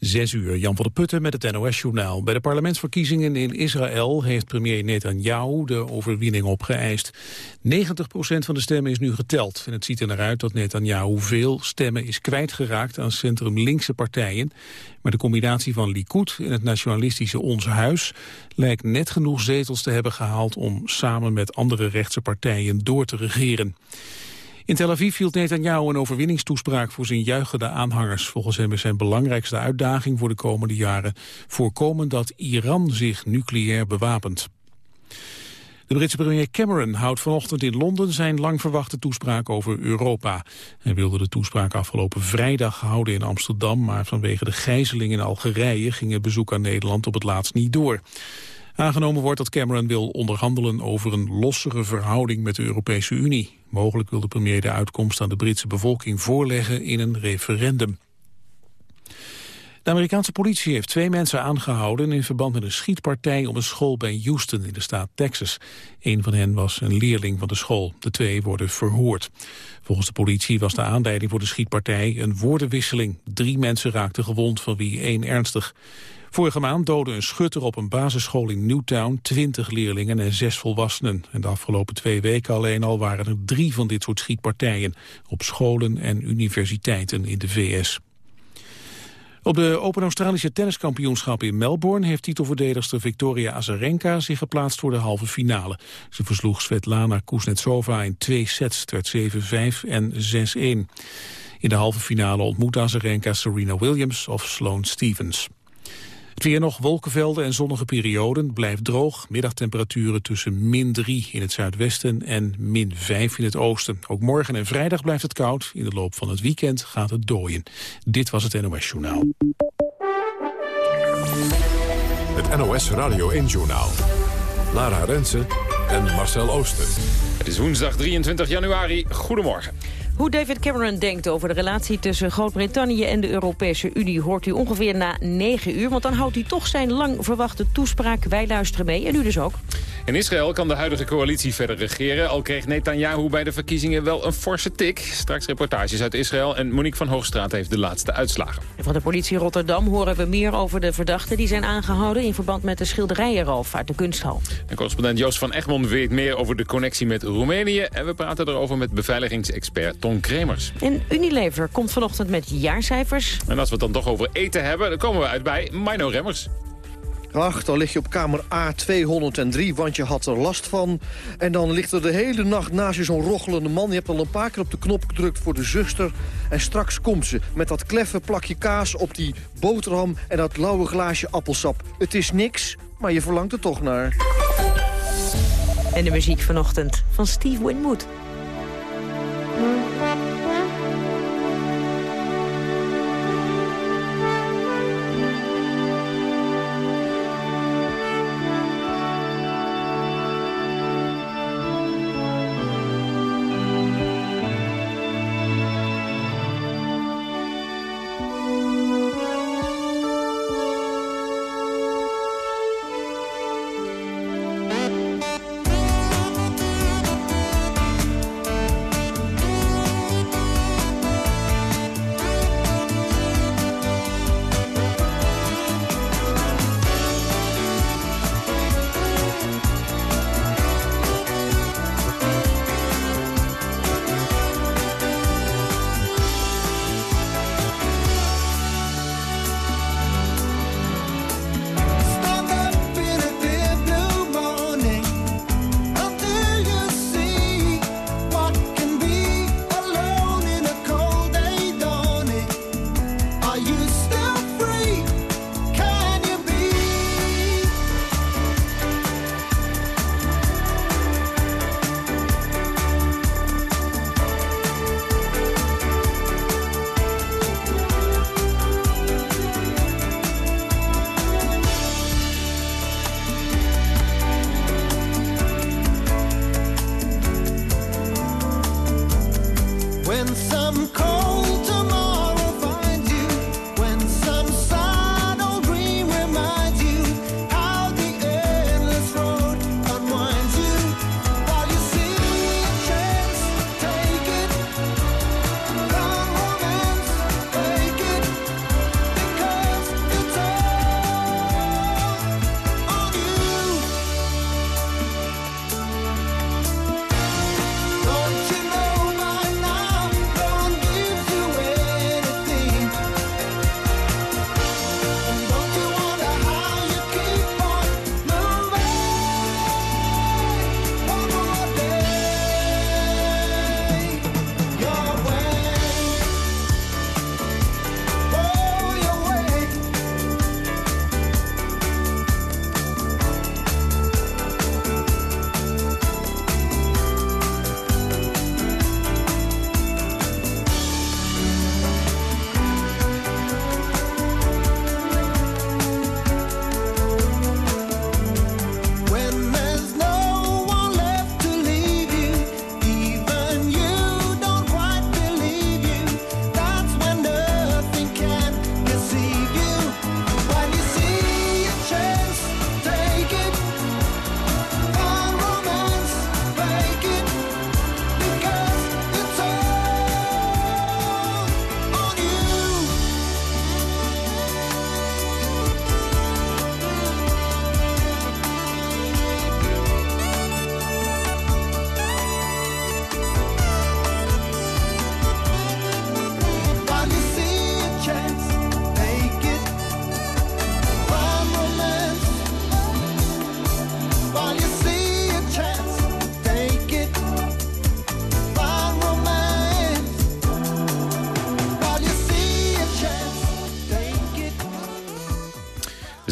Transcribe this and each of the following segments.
Zes uur, Jan van der Putten met het NOS-journaal. Bij de parlementsverkiezingen in Israël heeft premier Netanyahu de overwinning opgeëist. 90% van de stemmen is nu geteld. En het ziet er naar uit dat Netanyahu veel stemmen is kwijtgeraakt aan centrum-linkse partijen. Maar de combinatie van Likud en het nationalistische Ons Huis lijkt net genoeg zetels te hebben gehaald om samen met andere rechtse partijen door te regeren. In Tel Aviv hield Netanyahu een overwinningstoespraak voor zijn juichende aanhangers. Volgens hem is zijn belangrijkste uitdaging voor de komende jaren voorkomen dat Iran zich nucleair bewapent. De Britse premier Cameron houdt vanochtend in Londen zijn lang verwachte toespraak over Europa. Hij wilde de toespraak afgelopen vrijdag houden in Amsterdam, maar vanwege de gijzeling in Algerije ging het bezoek aan Nederland op het laatst niet door. Aangenomen wordt dat Cameron wil onderhandelen over een lossere verhouding met de Europese Unie. Mogelijk wil de premier de uitkomst aan de Britse bevolking voorleggen in een referendum. De Amerikaanse politie heeft twee mensen aangehouden in verband met een schietpartij op een school bij Houston in de staat Texas. Een van hen was een leerling van de school. De twee worden verhoord. Volgens de politie was de aanleiding voor de schietpartij een woordenwisseling. Drie mensen raakten gewond, van wie één ernstig. Vorige maand doodde een schutter op een basisschool in Newtown 20 leerlingen en zes volwassenen. En de afgelopen twee weken alleen al waren er drie van dit soort schietpartijen op scholen en universiteiten in de VS. Op de Open Australische Tenniskampioenschap in Melbourne... heeft titelverdedigster Victoria Azarenka zich geplaatst voor de halve finale. Ze versloeg Svetlana Kuznetsova in twee sets, het 7-5 en 6-1. In de halve finale ontmoet Azarenka Serena Williams of Sloane Stevens. Het weer nog wolkenvelden en zonnige perioden. Blijft droog. Middagtemperaturen tussen min 3 in het zuidwesten en min 5 in het oosten. Ook morgen en vrijdag blijft het koud. In de loop van het weekend gaat het dooien. Dit was het NOS Journaal. Het NOS Radio 1 Journaal. Lara Rensen en Marcel Ooster. Het is woensdag 23 januari. Goedemorgen. Hoe David Cameron denkt over de relatie tussen Groot-Brittannië en de Europese Unie... hoort u ongeveer na 9 uur, want dan houdt hij toch zijn lang verwachte toespraak. Wij luisteren mee en u dus ook. In Israël kan de huidige coalitie verder regeren... al kreeg Netanyahu bij de verkiezingen wel een forse tik. Straks reportages uit Israël en Monique van Hoogstraat heeft de laatste uitslagen. Van de politie Rotterdam horen we meer over de verdachten... die zijn aangehouden in verband met de schilderijenroof uit de kunsthal. En correspondent Joost van Egmond weet meer over de connectie met Roemenië... en we praten erover met beveiligingsexpert Ton Kremers. En Unilever komt vanochtend met jaarcijfers. En als we het dan toch over eten hebben, dan komen we uit bij Mino Remmers. Ach, dan lig je op kamer A203, want je had er last van. En dan ligt er de hele nacht naast je zo'n rochelende man. Je hebt al een paar keer op de knop gedrukt voor de zuster. En straks komt ze met dat kleffe plakje kaas op die boterham... en dat lauwe glaasje appelsap. Het is niks, maar je verlangt er toch naar. En de muziek vanochtend van Steve Winwood.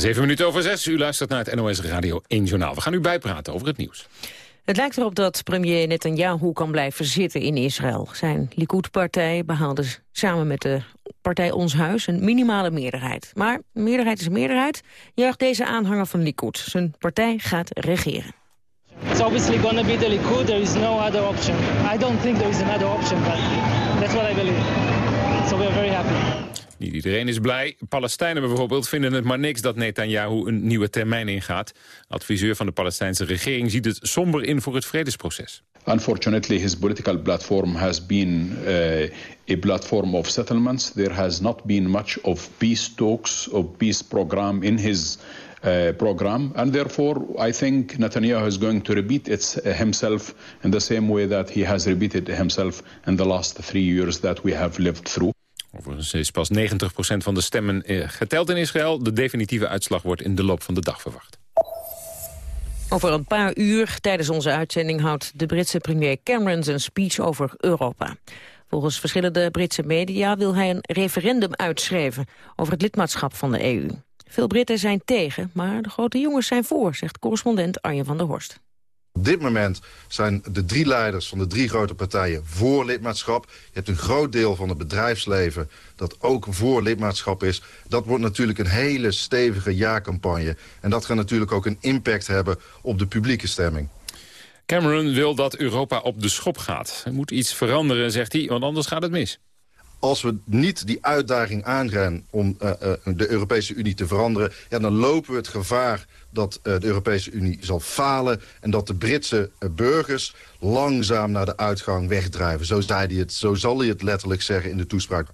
Zeven minuten over zes. U luistert naar het NOS Radio 1 Journaal. We gaan u bijpraten over het nieuws. Het lijkt erop dat premier Netanyahu kan blijven zitten in Israël. Zijn Likud-partij behaalde samen met de partij Ons Huis een minimale meerderheid. Maar meerderheid is meerderheid, juicht deze aanhanger van Likud. Zijn partij gaat regeren. It's obviously going to be the Likud. There is no other option. I don't think there is another option, but that's what I believe. So we are very happy. Niet iedereen is blij. Palestijnen bijvoorbeeld vinden het maar niks dat Netanyahu een nieuwe termijn ingaat. Adviseur van de Palestijnse regering ziet het somber in voor het vredesproces. Unfortunately, his political platform has been uh, a platform of settlements. There has not been much of peace talks or peace program in his uh, program. And therefore, I think Netanyahu is going to repeat it himself in the same way that he has repeated himself in the last three years that we have lived through. Overigens is pas 90% van de stemmen eh, geteld in Israël. De definitieve uitslag wordt in de loop van de dag verwacht. Over een paar uur tijdens onze uitzending houdt de Britse premier Cameron zijn speech over Europa. Volgens verschillende Britse media wil hij een referendum uitschrijven over het lidmaatschap van de EU. Veel Britten zijn tegen, maar de grote jongens zijn voor, zegt correspondent Arjen van der Horst. Op dit moment zijn de drie leiders van de drie grote partijen voor lidmaatschap. Je hebt een groot deel van het bedrijfsleven dat ook voor lidmaatschap is. Dat wordt natuurlijk een hele stevige ja-campagne. En dat gaat natuurlijk ook een impact hebben op de publieke stemming. Cameron wil dat Europa op de schop gaat. Er moet iets veranderen, zegt hij, want anders gaat het mis als we niet die uitdaging aangaan om uh, uh, de Europese Unie te veranderen... Ja, dan lopen we het gevaar dat uh, de Europese Unie zal falen... en dat de Britse burgers langzaam naar de uitgang wegdrijven. Zo, zei het, zo zal hij het letterlijk zeggen in de toespraak.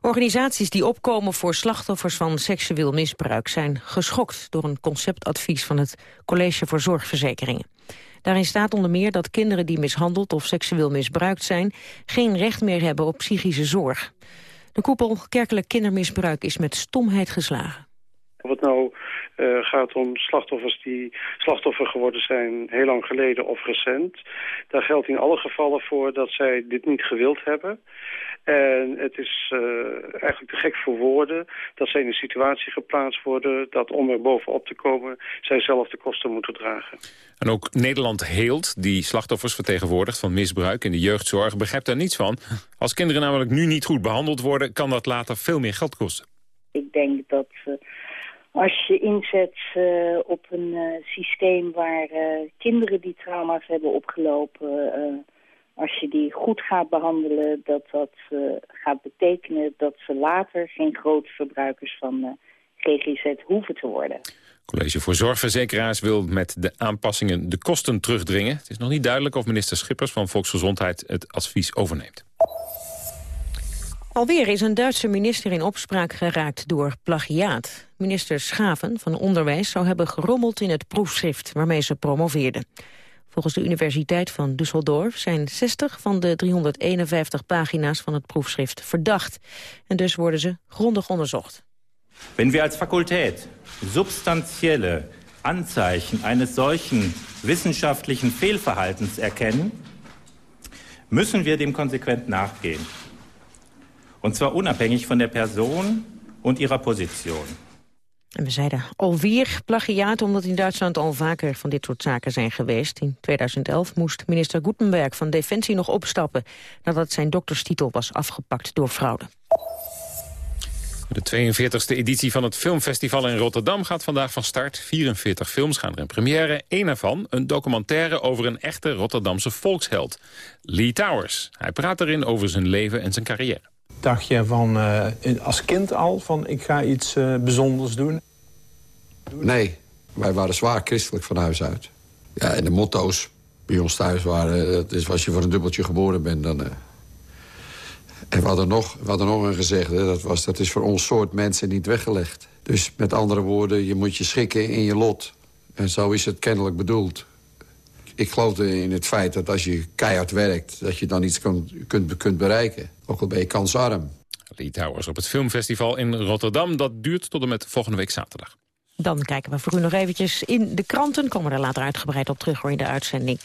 Organisaties die opkomen voor slachtoffers van seksueel misbruik... zijn geschokt door een conceptadvies van het College voor Zorgverzekeringen. Daarin staat onder meer dat kinderen die mishandeld of seksueel misbruikt zijn... geen recht meer hebben op psychische zorg. De koepel Kerkelijk Kindermisbruik is met stomheid geslagen. Of het nou uh, gaat om slachtoffers die slachtoffer geworden zijn heel lang geleden of recent. Daar geldt in alle gevallen voor dat zij dit niet gewild hebben. En het is uh, eigenlijk te gek voor woorden dat zij in een situatie geplaatst worden... dat om er bovenop te komen, zij zelf de kosten moeten dragen. En ook Nederland Heelt, die slachtoffers vertegenwoordigt van misbruik in de jeugdzorg, begrijpt daar niets van. Als kinderen namelijk nu niet goed behandeld worden, kan dat later veel meer geld kosten. Ik denk dat uh, als je inzet uh, op een uh, systeem waar kinderen die trauma's hebben opgelopen als je die goed gaat behandelen, dat dat uh, gaat betekenen dat ze later geen grote verbruikers van uh, GGZ hoeven te worden. College voor Zorgverzekeraars wil met de aanpassingen de kosten terugdringen. Het is nog niet duidelijk of minister Schippers van Volksgezondheid het advies overneemt. Alweer is een Duitse minister in opspraak geraakt door plagiaat. Minister Schaven van Onderwijs zou hebben gerommeld in het proefschrift waarmee ze promoveerde. Volgens de Universiteit van Düsseldorf zijn 60 van de 351 pagina's van het proefschrift verdacht. En dus worden ze grondig onderzocht. Wenn wir als Fakultät substanzielle Anzeichen eines solchen wissenschaftlichen Fehlverhaltens erkennen, müssen wir dem konsequent nachgehen. Und zwar unabhängig von der Person und ihrer Position. En we zeiden alweer plagiaat, omdat in Duitsland al vaker van dit soort zaken zijn geweest. In 2011 moest minister Gutenberg van Defensie nog opstappen... nadat zijn dokterstitel was afgepakt door fraude. De 42e editie van het Filmfestival in Rotterdam gaat vandaag van start. 44 films gaan er in première. Eén ervan, een documentaire over een echte Rotterdamse volksheld. Lee Towers. Hij praat erin over zijn leven en zijn carrière. Dacht je van, uh, als kind al van ik ga iets uh, bijzonders doen? Nee, wij waren zwaar christelijk van huis uit. Ja, en de motto's bij ons thuis waren... Dat is, als je voor een dubbeltje geboren bent, dan... Uh... En we hadden nog, we hadden nog een gezegde, dat was... dat is voor ons soort mensen niet weggelegd. Dus met andere woorden, je moet je schikken in je lot. En zo is het kennelijk bedoeld. Ik geloofde in het feit dat als je keihard werkt... dat je dan iets kunt, kunt, kunt bereiken. Ook al ben je kansarm. Lee Towers op het filmfestival in Rotterdam. Dat duurt tot en met volgende week zaterdag. Dan kijken we voor u nog eventjes in de kranten. Komen we er later uitgebreid op terug in de uitzending.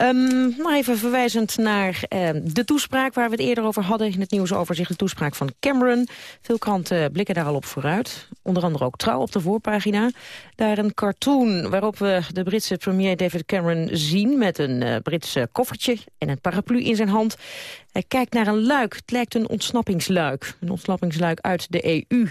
Um, nog even verwijzend naar uh, de toespraak waar we het eerder over hadden... in het nieuwsoverzicht, de toespraak van Cameron. Veel kranten blikken daar al op vooruit. Onder andere ook Trouw op de voorpagina. Daar een cartoon waarop we de Britse premier David Cameron zien... met een uh, Britse koffertje en een paraplu in zijn hand. Hij kijkt naar een luik. Het lijkt een ontsnappingsluik. Een ontsnappingsluik uit de EU.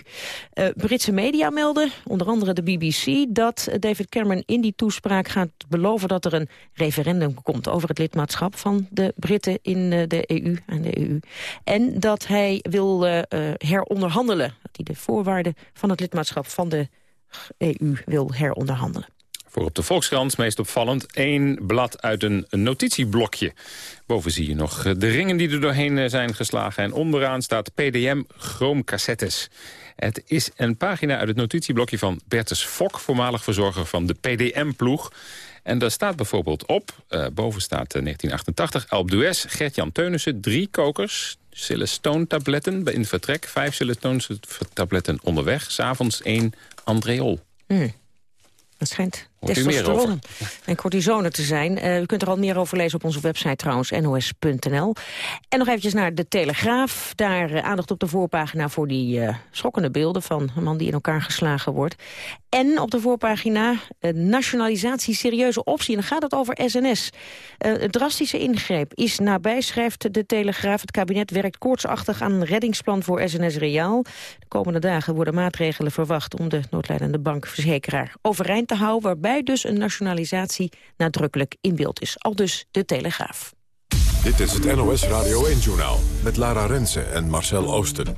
Eh, Britse media melden, onder andere de BBC... dat David Cameron in die toespraak gaat beloven... dat er een referendum komt over het lidmaatschap van de Britten in uh, de EU. En, de EU. en dat hij wil uh, heronderhandelen. Dat hij de voorwaarden van het lidmaatschap van de EU wil heronderhandelen. Voor op de Volkskrant, meest opvallend, één blad uit een notitieblokje. Boven zie je nog de ringen die er doorheen eh, zijn geslagen. En onderaan staat PDM Chromecassettes. Het is een pagina uit het notitieblokje van Bertus Fok... voormalig verzorger van de PDM-ploeg. En daar staat bijvoorbeeld op, uh, boven staat uh, 1988... Alp d'Huez, Gert-Jan Teunissen, drie kokers... Silestone-tabletten in vertrek, vijf Silestone-tabletten onderweg. S'avonds één Andreol. Mm. Dat schijnt testosteron en cortisone te zijn. Uh, u kunt er al meer over lezen op onze website trouwens, nos.nl. En nog eventjes naar de Telegraaf. Daar uh, aandacht op de voorpagina voor die uh, schokkende beelden... van een man die in elkaar geslagen wordt. En op de voorpagina nationalisatie serieuze optie. En dan gaat het over SNS. een drastische ingreep is nabij, schrijft de Telegraaf. Het kabinet werkt koortsachtig aan een reddingsplan voor SNS Reaal. De komende dagen worden maatregelen verwacht... om de noodlijdende bankverzekeraar overeind te houden... waarbij dus een nationalisatie nadrukkelijk in beeld is. Al dus de Telegraaf. Dit is het NOS Radio 1-journaal met Lara Rensen en Marcel Oosten.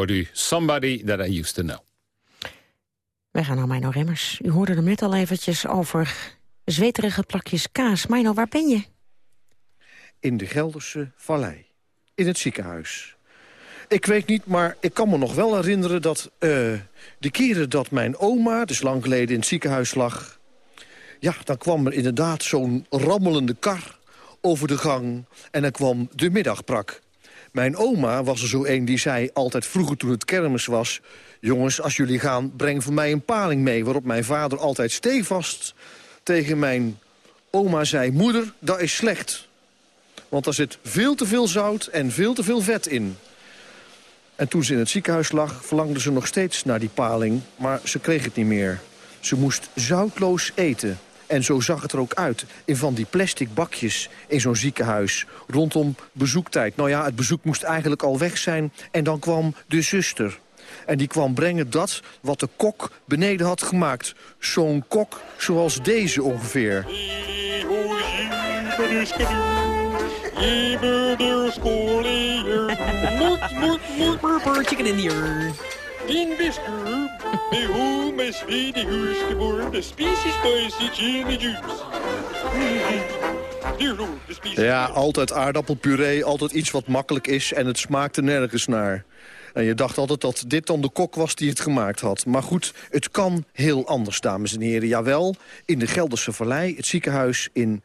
Hoort u Somebody That I Used To Know. Wij gaan naar Mino Remmers. U hoorde er net al eventjes over zweterige plakjes kaas. Mino, waar ben je? In de Gelderse Vallei. In het ziekenhuis. Ik weet niet, maar ik kan me nog wel herinneren dat uh, de keren dat mijn oma, dus lang geleden in het ziekenhuis lag... ja, dan kwam er inderdaad zo'n rammelende kar over de gang en dan kwam de middagprak. Mijn oma was er zo een die zei altijd vroeger toen het kermis was... jongens, als jullie gaan, breng voor mij een paling mee. Waarop mijn vader altijd stevast tegen mijn oma zei... moeder, dat is slecht. Want er zit veel te veel zout en veel te veel vet in. En toen ze in het ziekenhuis lag, verlangde ze nog steeds naar die paling... maar ze kreeg het niet meer. Ze moest zoutloos eten. En zo zag het er ook uit. In van die plastic bakjes in zo'n ziekenhuis. Rondom bezoektijd. Nou ja, het bezoek moest eigenlijk al weg zijn. En dan kwam de zuster. En die kwam brengen dat wat de kok beneden had gemaakt. Zo'n kok zoals deze ongeveer. Chicken in biscuit, de hoe mijn tweede huis geboren, de species in de juice. Ja, altijd aardappelpuree, altijd iets wat makkelijk is en het smaakte nergens naar. En je dacht altijd dat dit dan de kok was die het gemaakt had. Maar goed, het kan heel anders, dames en heren. Jawel, in de Gelderse Vallei, het ziekenhuis in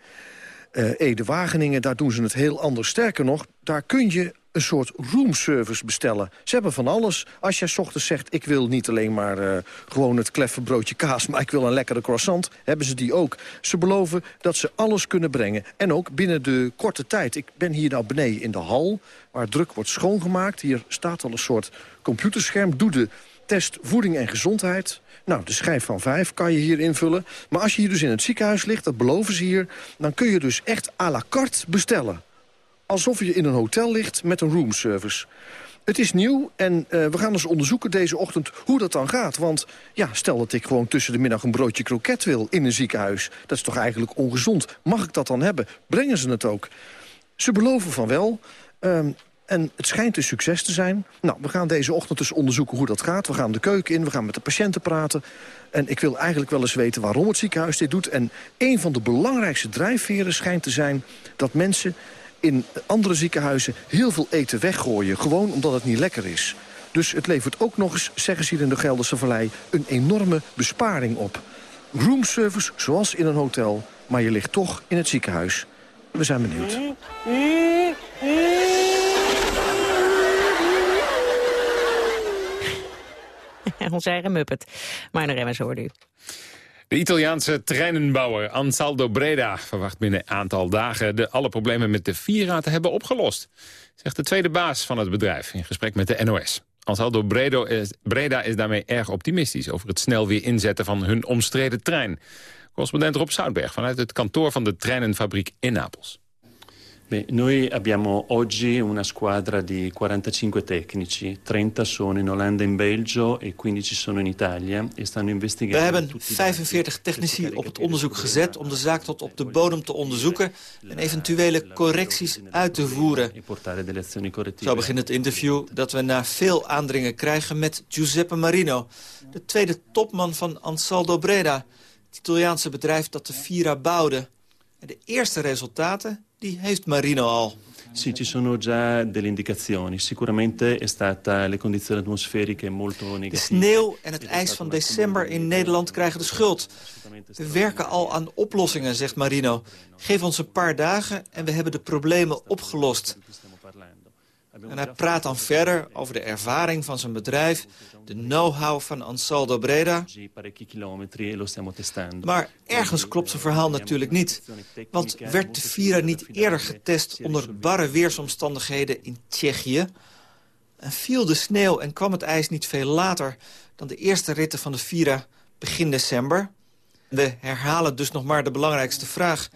uh, Ede-Wageningen... daar doen ze het heel anders. Sterker nog, daar kun je een soort roomservice bestellen. Ze hebben van alles. Als jij ochtends zegt, ik wil niet alleen maar uh, gewoon het kleffe broodje kaas... maar ik wil een lekkere croissant, hebben ze die ook. Ze beloven dat ze alles kunnen brengen. En ook binnen de korte tijd. Ik ben hier nou beneden in de hal, waar druk wordt schoongemaakt. Hier staat al een soort computerscherm. Doe de test voeding en gezondheid. Nou, de schijf van vijf kan je hier invullen. Maar als je hier dus in het ziekenhuis ligt, dat beloven ze hier... dan kun je dus echt à la carte bestellen alsof je in een hotel ligt met een roomservice. Het is nieuw en uh, we gaan dus onderzoeken deze ochtend hoe dat dan gaat. Want ja, stel dat ik gewoon tussen de middag een broodje kroket wil in een ziekenhuis. Dat is toch eigenlijk ongezond. Mag ik dat dan hebben? Brengen ze het ook? Ze beloven van wel. Um, en het schijnt een succes te zijn. Nou, we gaan deze ochtend dus onderzoeken hoe dat gaat. We gaan de keuken in, we gaan met de patiënten praten. En ik wil eigenlijk wel eens weten waarom het ziekenhuis dit doet. En een van de belangrijkste drijfveren schijnt te zijn... dat mensen in andere ziekenhuizen heel veel eten weggooien. Gewoon omdat het niet lekker is. Dus het levert ook nog eens, zeggen ze hier in de Gelderse Vallei... een enorme besparing op. Roomservice, zoals in een hotel, maar je ligt toch in het ziekenhuis. We zijn benieuwd. Onze eigen muppet. Maar naar Remmers hoorde u. De Italiaanse treinenbouwer Ansaldo Breda verwacht binnen een aantal dagen... de alle problemen met de Vira te hebben opgelost. Zegt de tweede baas van het bedrijf in gesprek met de NOS. Ansaldo Breda is daarmee erg optimistisch... over het snel weer inzetten van hun omstreden trein. Correspondent Rob Zoutberg vanuit het kantoor van de treinenfabriek in Napels. Beh, noi abbiamo oggi una squadra di 45 tecnici, 30 sono in Olanda en Belgio e 15 sono in Italia e stanno investigando... We hebben 45 technici op het onderzoek gezet om de zaak tot op de bodem te onderzoeken en eventuele correcties uit te voeren. Zo begint het interview dat we na veel aandringen krijgen met Giuseppe Marino, de tweede topman van Ansaldo Breda, het Italiaanse bedrijf dat de Vira bouwde. En de eerste resultaten die heeft Marino al. Sì, ci sono già delle indicazioni. Sicuramente è stata le condizioni atmosferiche molto negative. De sneeuw en het ijs van december in Nederland krijgen de schuld. We werken al aan oplossingen, zegt Marino. Geef ons een paar dagen en we hebben de problemen opgelost. En hij praat dan verder over de ervaring van zijn bedrijf... de know-how van Ansaldo Breda. Maar ergens klopt zijn verhaal natuurlijk niet. Want werd de Vira niet eerder getest onder barre weersomstandigheden in Tsjechië? En viel de sneeuw en kwam het ijs niet veel later... dan de eerste ritten van de Vira begin december? We herhalen dus nog maar de belangrijkste vraag.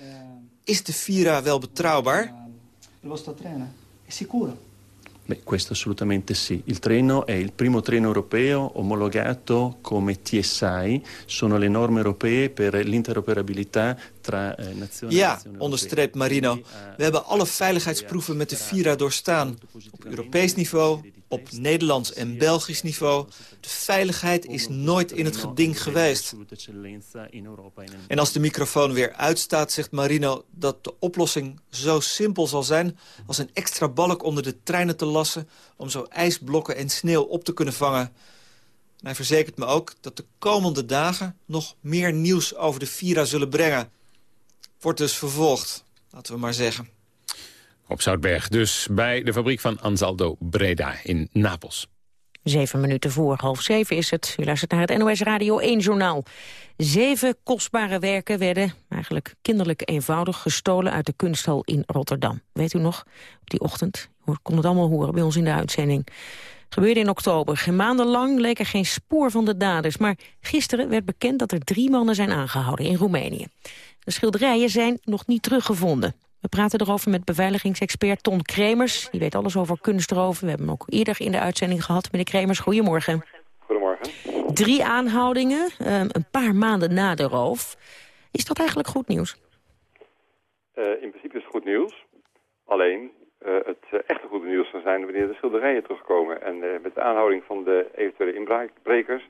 Is de Vira wel betrouwbaar? Lo sto treno. È sicuro? Beh, questo assolutamente sì. Il treno è il primo treno europeo omologato come TSI, sono le norme europee per l'interoperabilità. Ja, onderstreept Marino. We hebben alle veiligheidsproeven met de Vira doorstaan. Op Europees niveau, op Nederlands en Belgisch niveau. De veiligheid is nooit in het geding geweest. En als de microfoon weer uitstaat, zegt Marino dat de oplossing zo simpel zal zijn... als een extra balk onder de treinen te lassen... om zo ijsblokken en sneeuw op te kunnen vangen. En hij verzekert me ook dat de komende dagen nog meer nieuws over de Vira zullen brengen. Wordt dus vervolgd, laten we maar zeggen. Op Zoutberg, dus bij de fabriek van Ansaldo Breda in Napels. Zeven minuten voor half zeven is het. U luistert naar het NOS Radio 1-journaal. Zeven kostbare werken werden, eigenlijk kinderlijk eenvoudig... gestolen uit de kunsthal in Rotterdam. Weet u nog, op die ochtend, u kon het allemaal horen bij ons in de uitzending... Gebeurde in oktober. Maandenlang leek er geen spoor van de daders. Maar gisteren werd bekend dat er drie mannen zijn aangehouden in Roemenië. De schilderijen zijn nog niet teruggevonden. We praten erover met beveiligingsexpert Ton Kremers. Die weet alles over kunstroven. We hebben hem ook eerder in de uitzending gehad. Meneer Kremers, goedemorgen. Goedemorgen. Drie aanhoudingen, ehm, een paar maanden na de roof. Is dat eigenlijk goed nieuws? Uh, in principe is het goed nieuws. Alleen, uh, het uh, echte goede nieuws zal zijn wanneer de schilderijen terugkomen. En met de aanhouding van de eventuele inbrekers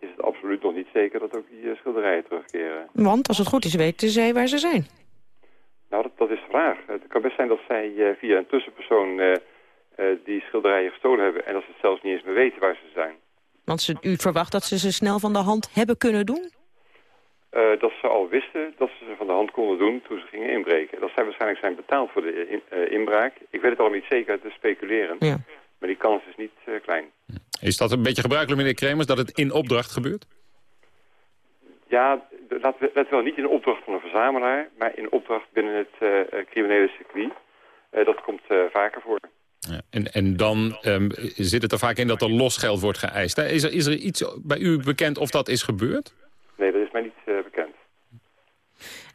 is het absoluut nog niet zeker dat ook die schilderijen terugkeren. Want als het goed is weten zij waar ze zijn. Nou, dat, dat, is de vraag. Het kan best zijn dat zij uh, via een tussenpersoon uh, die schilderijen gestolen hebben... en dat ze het zelfs niet eens meer weten waar ze zijn. Want ze, u verwacht dat ze ze snel van de hand hebben kunnen doen? dat ze al wisten dat ze ze van de hand konden doen toen ze gingen inbreken. Dat zij waarschijnlijk zijn betaald voor de in, inbraak. Ik weet het al niet zeker te speculeren. Ja. Maar die kans is niet klein. Is dat een beetje gebruikelijk, meneer Kremers, dat het in opdracht gebeurt? Ja, let wel niet in opdracht van een verzamelaar, maar in opdracht binnen het uh, criminele circuit. Uh, dat komt uh, vaker voor. Ja, en, en dan um, zit het er vaak in dat er losgeld wordt geëist. Is er, is er iets bij u bekend of dat is gebeurd? Nee, dat is mij niet bekend.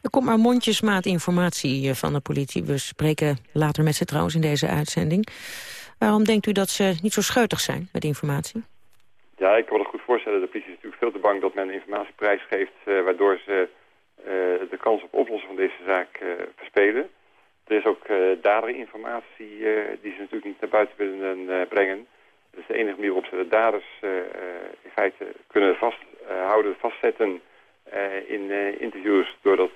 Er komt maar mondjesmaat informatie van de politie. We spreken later met ze trouwens in deze uitzending. Waarom denkt u dat ze niet zo scheutig zijn met informatie? Ja, ik kan me dat goed voorstellen. De politie is natuurlijk veel te bang dat men informatie prijsgeeft... Uh, waardoor ze uh, de kans op oplossen van deze zaak uh, verspelen. Er is ook daderinformatie die ze natuurlijk niet naar buiten willen brengen. Dat is de enige manier waarop ze de daders in feite kunnen vasthouden, vastzetten in interviews... doordat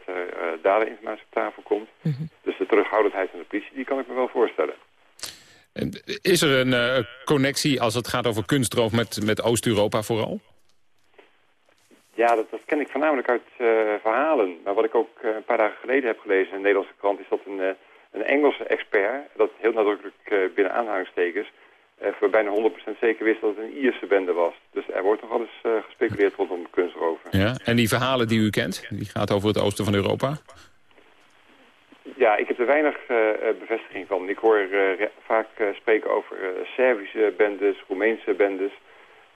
daderinformatie op tafel komt. Mm -hmm. Dus de terughoudendheid van de politie, die kan ik me wel voorstellen. Is er een uh, connectie als het gaat over kunstroof met, met Oost-Europa vooral? Ja, dat, dat, ken ik voornamelijk uit uh, verhalen. Maar wat ik ook uh, een paar dagen geleden heb gelezen in een Nederlandse krant... is dat een, een Engelse expert, dat heel nadrukkelijk binnen aanhalingstekens... voor bijna 100% zeker wist dat het een Ierse bende was. Dus er wordt nog wel eens gespeculeerd rondom kunstroven. Ja, en die verhalen die u kent, die gaat over het oosten van Europa? Ja, ik heb er weinig uh, bevestiging van. Ik hoor uh, vaak spreken over Servische bendes, Roemeense bendes.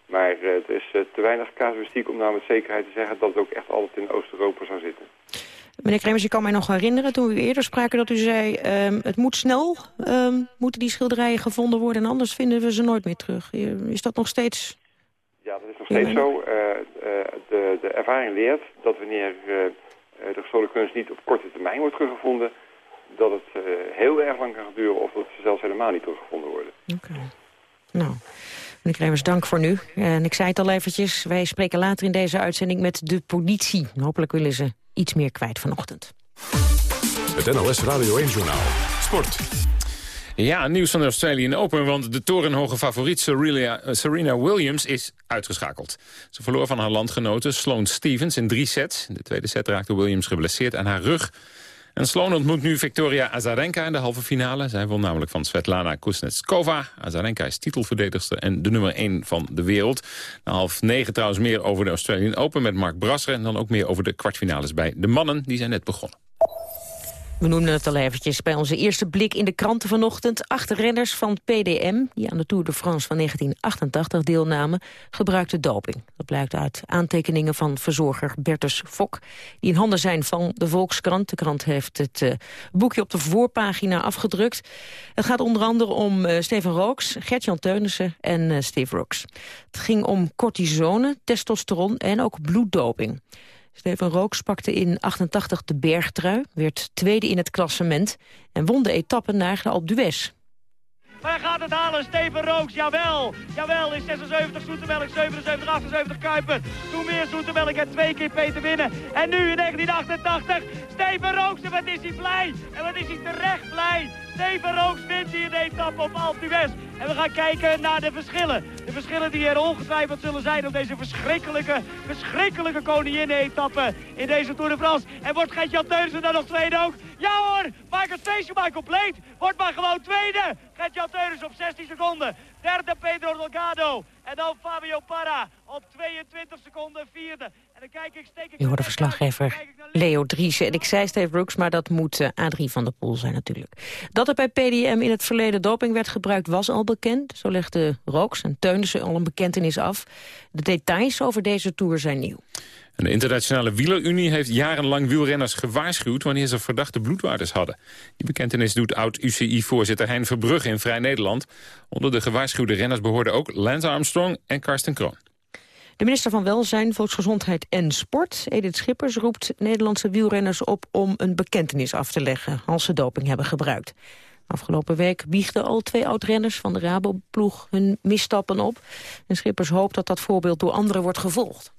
Maar er is te weinig casuïstiek om nou met zekerheid te zeggen dat het ook echt altijd in Oost-Europa zou zitten. Meneer Kremers, je kan mij nog herinneren toen we eerder spraken dat u zei... Um, het moet snel, um, moeten die schilderijen gevonden worden en anders vinden we ze nooit meer terug. Is dat nog steeds... Ja, dat is nog steeds zo. de, de ervaring leert dat wanneer de gestolen kunst niet op korte termijn wordt teruggevonden dat het uh, heel erg lang kan duren of dat ze zelfs helemaal niet teruggevonden worden. Oké. Okay. Nou, meneer Kremers, dank voor nu. En ik zei het al eventjes, wij spreken later in deze uitzending met de politie. Hopelijk willen ze iets meer kwijt vanochtend. Het NLS Radio 1 Journaal. Sport. Ja, nieuws van de Australian Open, want de torenhoge favoriet Serena, Serena, Williams is uitgeschakeld. Ze verloor van haar landgenote Sloane Stevens in drie sets. In de tweede set raakte Williams geblesseerd aan haar rug. En Sloan ontmoet nu Victoria Azarenka in de halve finale. Zij won namelijk van Svetlana Kuznetskova. Azarenka is titelverdedigster en de nummer 1 van de wereld. Na half negen trouwens meer over de Australian Open met Mark Brasser... en dan ook meer over de kwartfinales bij de mannen. Die zijn net begonnen. We noemden het al eventjes bij onze eerste blik in de kranten vanochtend. Acht renners van PDM, die aan de Tour de France van 1988 deelnamen, gebruikten doping. Dat blijkt uit aantekeningen van verzorger Bertus Fok, die in handen zijn van de Volkskrant. De krant heeft het uh, boekje op de voorpagina afgedrukt. Het gaat onder andere om uh, Steven Rooks, Gert-Jan Teunissen en uh, Steve Rooks. Het ging om cortisone, testosteron en ook bloeddoping. Steven Rooks pakte in 88 de bergtrui, werd tweede in het klassement... en won de etappe naar de Alpe d'Huez. Hij gaat het halen, Steven Rooks, jawel. Jawel, is 76 Zoetemelk, 77, 78 Kuiper. Toen weer Zoetemelk en twee keer Peter winnen. En nu in 1988, Steven Rooks, en wat is hij blij. En wat is hij terecht blij. Steven Rooks wint hier de etappe op Alpe d'Huez. En we gaan kijken naar de verschillen. De verschillen die er ongetwijfeld zullen zijn op deze verschrikkelijke, verschrikkelijke koningin-etappe in deze Tour de France. En wordt Gert-Jan Teunissen dan nog tweede ook? Ja hoor, Michael Station maar compleet. Wordt maar gewoon tweede. Gert-Jan Teunissen op 16 seconden. Derde Pedro Delgado. En dan Fabio Parra op 22 seconden vierde. U hoorde verslaggever Leo Driessen. En ik zei Steve Brooks, maar dat moet uh, Adrie van der Poel zijn natuurlijk. Dat er bij PDM in het verleden doping werd gebruikt was al bekend. Zo legde Rooks en Teunissen al een bekentenis af. De details over deze Tour zijn nieuw. En de Internationale Wielerunie heeft jarenlang wielrenners gewaarschuwd... wanneer ze verdachte bloedwaardes hadden. Die bekentenis doet oud-UCI-voorzitter Hein Verbrugge in Vrij Nederland. Onder de gewaarschuwde renners behoorden ook Lance Armstrong en Karsten Kroon. De minister van Welzijn, Volksgezondheid en Sport, Edith Schippers, roept Nederlandse wielrenners op om een bekentenis af te leggen als ze doping hebben gebruikt. Afgelopen week wiegden al twee oud-renners van de Raboploeg hun misstappen op. En Schippers hoopt dat dat voorbeeld door anderen wordt gevolgd.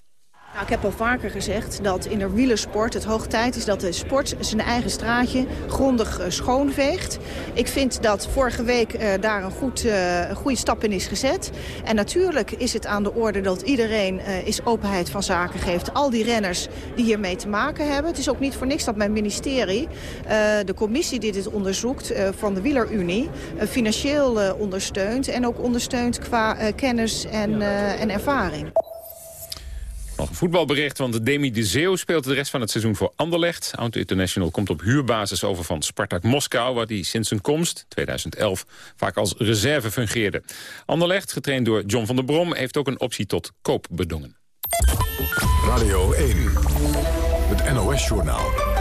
Nou, ik heb al vaker gezegd dat in de wielersport het hoog tijd is dat de sport zijn eigen straatje grondig uh, schoonveegt. Ik vind dat vorige week uh, daar een, goed, uh, een goede stap in is gezet. En natuurlijk is het aan de orde dat iedereen is openheid van zaken geeft. Al die renners die hiermee te maken hebben. Het is ook niet voor niks dat mijn ministerie, de commissie die dit onderzoekt van de Wielerunie, financieel ondersteunt. En ook ondersteunt qua kennis en, en ervaring. Nog een voetbalbericht, want Demi de speelt de rest van het seizoen voor Anderlecht. Auto International komt op huurbasis over van Spartak Moskou... waar hij sinds zijn komst, 2011, vaak als reserve fungeerde. Anderlecht, getraind door John van der Brom... heeft ook een optie tot koop bedongen. Radio 1, het NOS-journaal.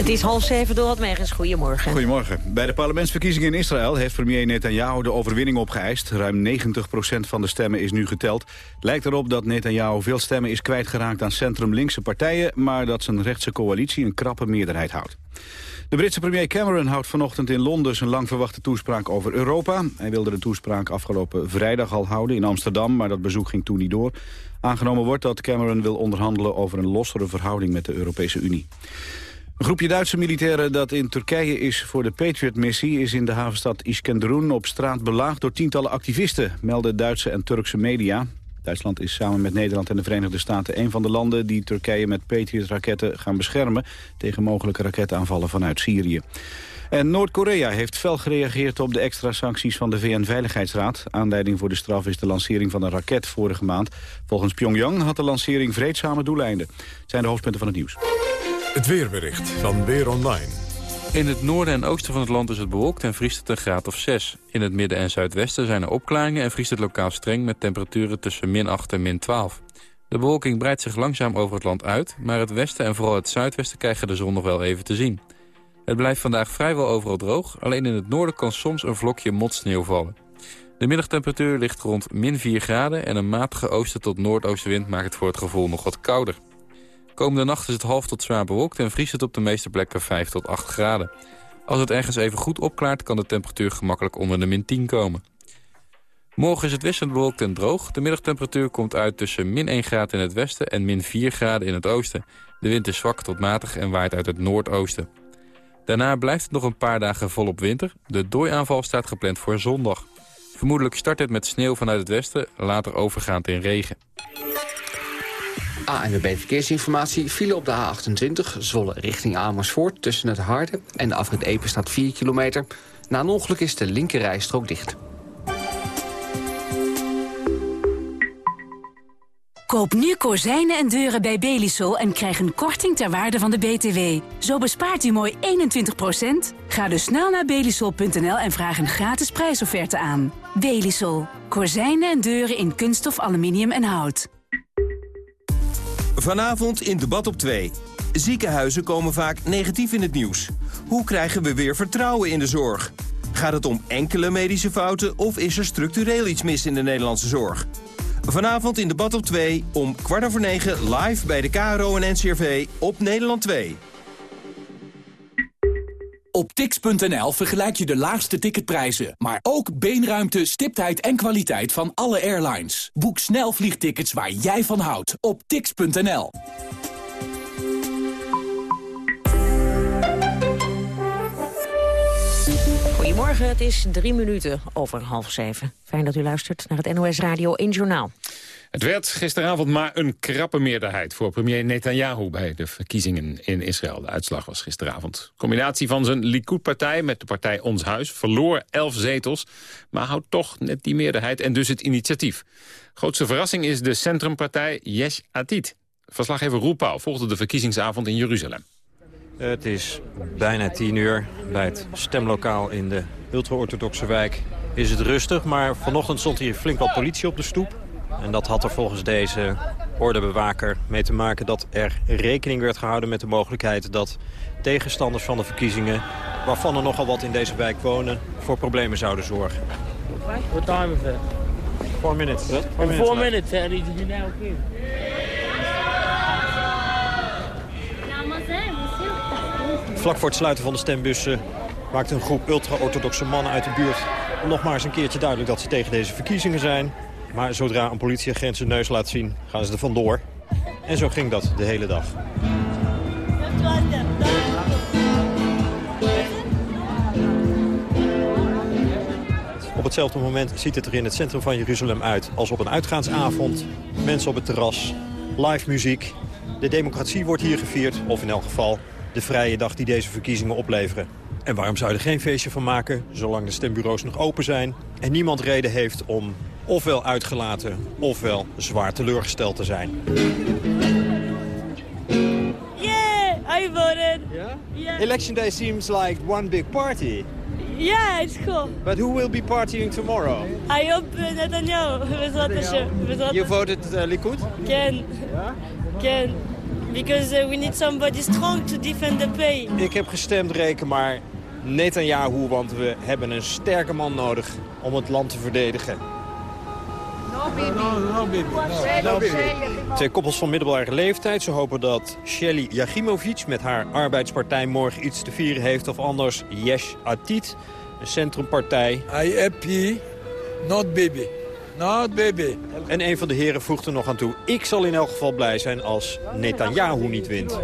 Het is half zeven door Megens. Goedemorgen. Goedemorgen. Bij de parlementsverkiezingen in Israël heeft premier Netanyahu de overwinning opgeëist. Ruim 90% van de stemmen is nu geteld. Lijkt erop dat Netanyahu veel stemmen is kwijtgeraakt aan centrum-linkse partijen... maar dat zijn rechtse coalitie een krappe meerderheid houdt. De Britse premier Cameron houdt vanochtend in Londen zijn lang verwachte toespraak over Europa. Hij wilde de toespraak afgelopen vrijdag al houden in Amsterdam, maar dat bezoek ging toen niet door. Aangenomen wordt dat Cameron wil onderhandelen over een lossere verhouding met de Europese Unie. Een groepje Duitse militairen dat in Turkije is voor de Patriot-missie... is in de havenstad Iskenderun op straat belaagd door tientallen activisten... melden Duitse en Turkse media. Duitsland is samen met Nederland en de Verenigde Staten... een van de landen die Turkije met Patriot-raketten gaan beschermen... tegen mogelijke raketaanvallen vanuit Syrië. En Noord-Korea heeft fel gereageerd op de extra sancties van de VN-veiligheidsraad. Aanleiding voor de straf is de lancering van een raket vorige maand. Volgens Pyongyang had de lancering vreedzame doeleinden. Zijn de hoofdpunten van het nieuws. Het weerbericht van Weer Online. In het noorden en oosten van het land is het bewolkt en vriest het een graad of 6. In het midden en zuidwesten zijn er opklaringen en vriest het lokaal streng... met temperaturen tussen min 8 en min 12. De bewolking breidt zich langzaam over het land uit... maar het westen en vooral het zuidwesten krijgen de zon nog wel even te zien. Het blijft vandaag vrijwel overal droog... alleen in het noorden kan soms een vlokje motsneeuw vallen. De middagtemperatuur ligt rond min 4 graden... en een matige oosten tot noordoostenwind maakt het voor het gevoel nog wat kouder. Komende nacht is het half tot zwaar bewolkt en vriest het op de meeste plekken 5 tot 8 graden. Als het ergens even goed opklaart kan de temperatuur gemakkelijk onder de min 10 komen. Morgen is het wisselend bewolkt en droog. De middagtemperatuur komt uit tussen min 1 graden in het westen en min 4 graden in het oosten. De wind is zwak tot matig en waait uit het noordoosten. Daarna blijft het nog een paar dagen volop winter. De dooiaanval staat gepland voor zondag. Vermoedelijk start het met sneeuw vanuit het westen, later overgaand in regen. ANWB Verkeersinformatie file op de A28 Zwolle richting Amersfoort... tussen het Harde en de afrit Epen staat 4 kilometer. Na een ongeluk is de linkerrijstrook dicht. Koop nu kozijnen en deuren bij Belisol en krijg een korting ter waarde van de BTW. Zo bespaart u mooi 21% Ga dus snel naar belisol.nl en vraag een gratis prijsofferte aan. Belisol. Kozijnen en deuren in kunststof, aluminium en hout. Vanavond in debat op 2. Ziekenhuizen komen vaak negatief in het nieuws. Hoe krijgen we weer vertrouwen in de zorg? Gaat het om enkele medische fouten of is er structureel iets mis in de Nederlandse zorg? Vanavond in debat op 2 om kwart over negen live bij de KRO en NCRV op Nederland 2. Op tix.nl vergelijk je de laagste ticketprijzen, maar ook beenruimte, stiptheid en kwaliteit van alle airlines. Boek snel vliegtickets waar jij van houdt op tix.nl. Goedemorgen, het is drie minuten over half zeven. Fijn dat u luistert naar het NOS Radio 1 Journaal. Het werd gisteravond maar een krappe meerderheid voor premier Netanyahu bij de verkiezingen in Israël. De uitslag was gisteravond. Combinatie van zijn Likud-partij met de partij Ons Huis verloor elf zetels, maar houdt toch net die meerderheid en dus het initiatief. Grootste verrassing is de centrumpartij Yesh Atid. Verslaggever Roel Pauw volgde de verkiezingsavond in Jeruzalem. Het is bijna tien uur. Bij het stemlokaal in de ultra-orthodoxe wijk is het rustig. Maar vanochtend stond hier flink wat politie op de stoep. En dat had er volgens deze ordebewaker mee te maken dat er rekening werd gehouden met de mogelijkheid dat tegenstanders van de verkiezingen, waarvan er nogal wat in deze wijk wonen, voor problemen zouden zorgen. What time is it? Four minutes. In minutes four minutes, I need to be now here. Vlak voor het sluiten van de stembussen maakte een groep ultra-orthodoxe mannen uit de buurt nog maar eens een keertje duidelijk dat ze tegen deze verkiezingen zijn. Maar zodra een politieagent zijn neus laat zien, gaan ze er vandoor. En zo ging dat de hele dag. Op hetzelfde moment ziet het er in het centrum van Jeruzalem uit als op een uitgaansavond. Mensen op het terras, live muziek. De democratie wordt hier gevierd, of in elk geval de vrije dag die deze verkiezingen opleveren. En waarom zou je er geen feestje van maken, zolang de stembureaus nog open zijn... en niemand reden heeft om ofwel uitgelaten ofwel zwaar teleurgesteld te zijn. Yeah, I voted. Yeah? Election day seems like one big party. Yeah, it's cool. But who will be partying tomorrow? I hope uh, Netanyahu. You voted uh, Likud? Ken. Yeah? Ken. Because uh, we need somebody strong to defend the pay. Ik heb gestemd, reken maar Netanyahu, want we hebben een sterke man nodig om het land te verdedigen. Twee koppels van middelbare leeftijd. Ze hopen dat Shelly Yachimovic met haar arbeidspartij morgen iets te vieren heeft. Of anders Yesh Atid, een centrumpartij. I happy, not baby. Not baby. En een van de heren voegt er nog aan toe. Ik zal in elk geval blij zijn als Netanyahu niet wint.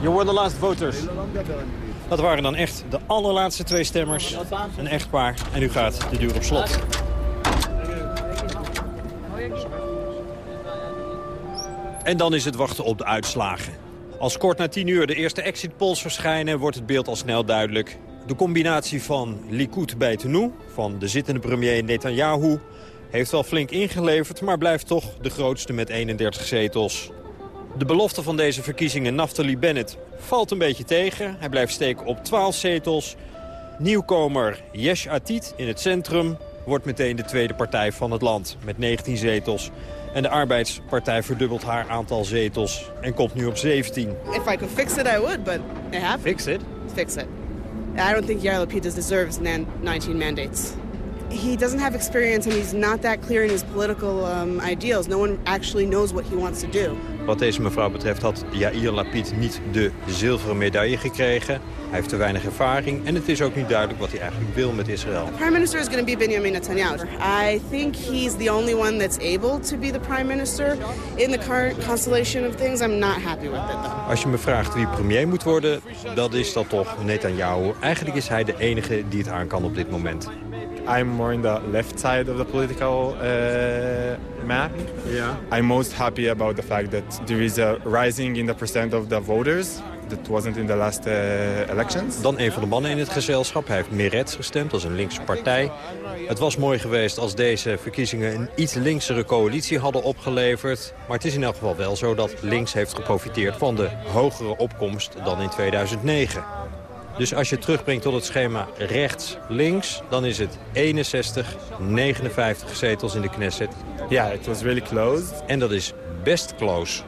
You were the last voters. Dat waren dan echt de allerlaatste twee stemmers. Een echtpaar. En nu gaat de deur op slot. En dan is het wachten op de uitslagen. Als kort na 10 uur de eerste exit polls verschijnen... wordt het beeld al snel duidelijk. De combinatie van Likud bij Tenou, van de zittende premier Netanyahu... heeft wel flink ingeleverd, maar blijft toch de grootste met 31 zetels. De belofte van deze verkiezingen, Naftali Bennett, valt een beetje tegen. Hij blijft steken op 12 zetels. Nieuwkomer Yesh Atid in het centrum wordt meteen de tweede partij van het land met 19 zetels. En de Arbeidspartij verdubbelt haar aantal zetels en komt nu op 17. If I could fix it, I would, but I have. Fix it? Fix it. I don't think Yair Lapid deserves nan- 19 mandates. He doesn't have experience and he's not that clear in his political um, ideals. No one actually knows what he wants to do. Wat deze mevrouw betreft had Yair Lapid niet de zilveren medaille gekregen. Hij heeft te weinig ervaring en het is ook niet duidelijk wat hij eigenlijk wil met Israël. The prime minister is going to be Benjamin Netanyahu. I think he's the only one that's able to be the prime minister in the current constellation of things. I'm not happy with it though. Als je me vraagt wie premier moet worden, dan is dat toch Netanyahu. Eigenlijk is hij de enige die het aan kan op dit moment. I'm more in the left side of the political uh, map. Yeah. I'm most happy about the fact that there is a rising in the percent of the voters. That wasn't in the last uh, elections. Dan een van de mannen in het gezelschap. Hij heeft Meretz gestemd, dat is een linkse partij. Het was mooi geweest als deze verkiezingen een iets linksere coalitie hadden opgeleverd. Maar het is in elk geval wel zo dat links heeft geprofiteerd van de hogere opkomst dan in 2009. Dus als je het terugbrengt tot het schema rechts-links, dan is het 61, 59 zetels in de Knesset. Ja, it was really close. En dat is best close.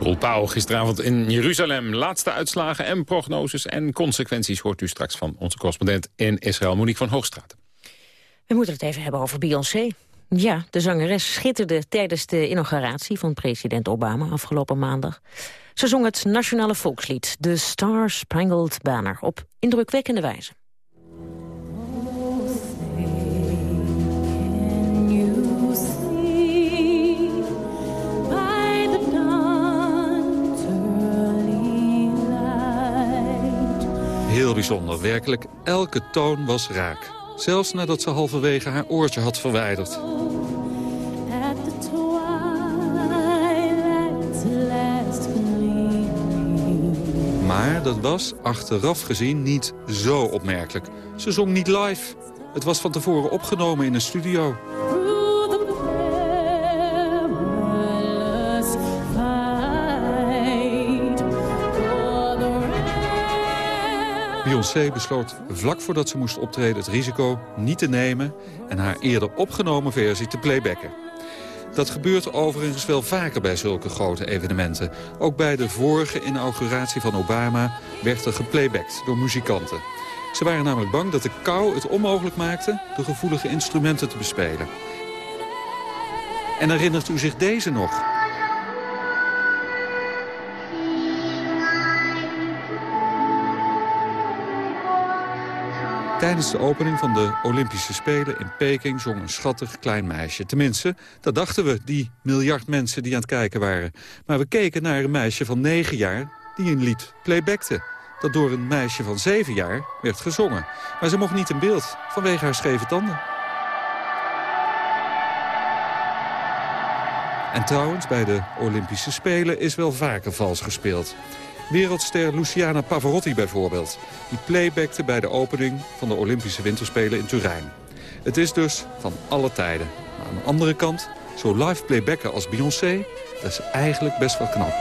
Roel gisteravond in Jeruzalem. Laatste uitslagen en prognoses en consequenties hoort u straks van onze correspondent in Israël, Monique van Hoogstraat. We moeten het even hebben over Beyoncé. Ja, de zangeres schitterde tijdens de inauguratie van president Obama afgelopen maandag. Ze zong het nationale volkslied, The Star Spangled Banner, op indrukwekkende wijze. Heel bijzonder, werkelijk. Elke toon was raak. Zelfs nadat ze halverwege haar oortje had verwijderd. Maar dat was achteraf gezien niet zo opmerkelijk. Ze zong niet live. Het was van tevoren opgenomen in een studio. Beyoncé besloot vlak voordat ze moest optreden het risico niet te nemen... en haar eerder opgenomen versie te playbacken. Dat gebeurt overigens wel vaker bij zulke grote evenementen. Ook bij de vorige inauguratie van Obama werd er geplaybacked door muzikanten. Ze waren namelijk bang dat de kou het onmogelijk maakte de gevoelige instrumenten te bespelen. En herinnert u zich deze nog? Tijdens de opening van de Olympische Spelen in Peking zong een schattig klein meisje. Tenminste, dat dachten we, die miljard mensen die aan het kijken waren. Maar we keken naar een meisje van negen jaar die een lied playbackte. Dat door een meisje van zeven jaar werd gezongen. Maar ze mocht niet in beeld, vanwege haar scheve tanden. En trouwens, bij de Olympische Spelen is wel vaker vals gespeeld. Wereldster Luciana Pavarotti bijvoorbeeld. Die playbackte bij de opening van de Olympische Winterspelen in Turijn. Het is dus van alle tijden. Maar aan de andere kant, zo live playbacken als Beyoncé... dat is eigenlijk best wel knap.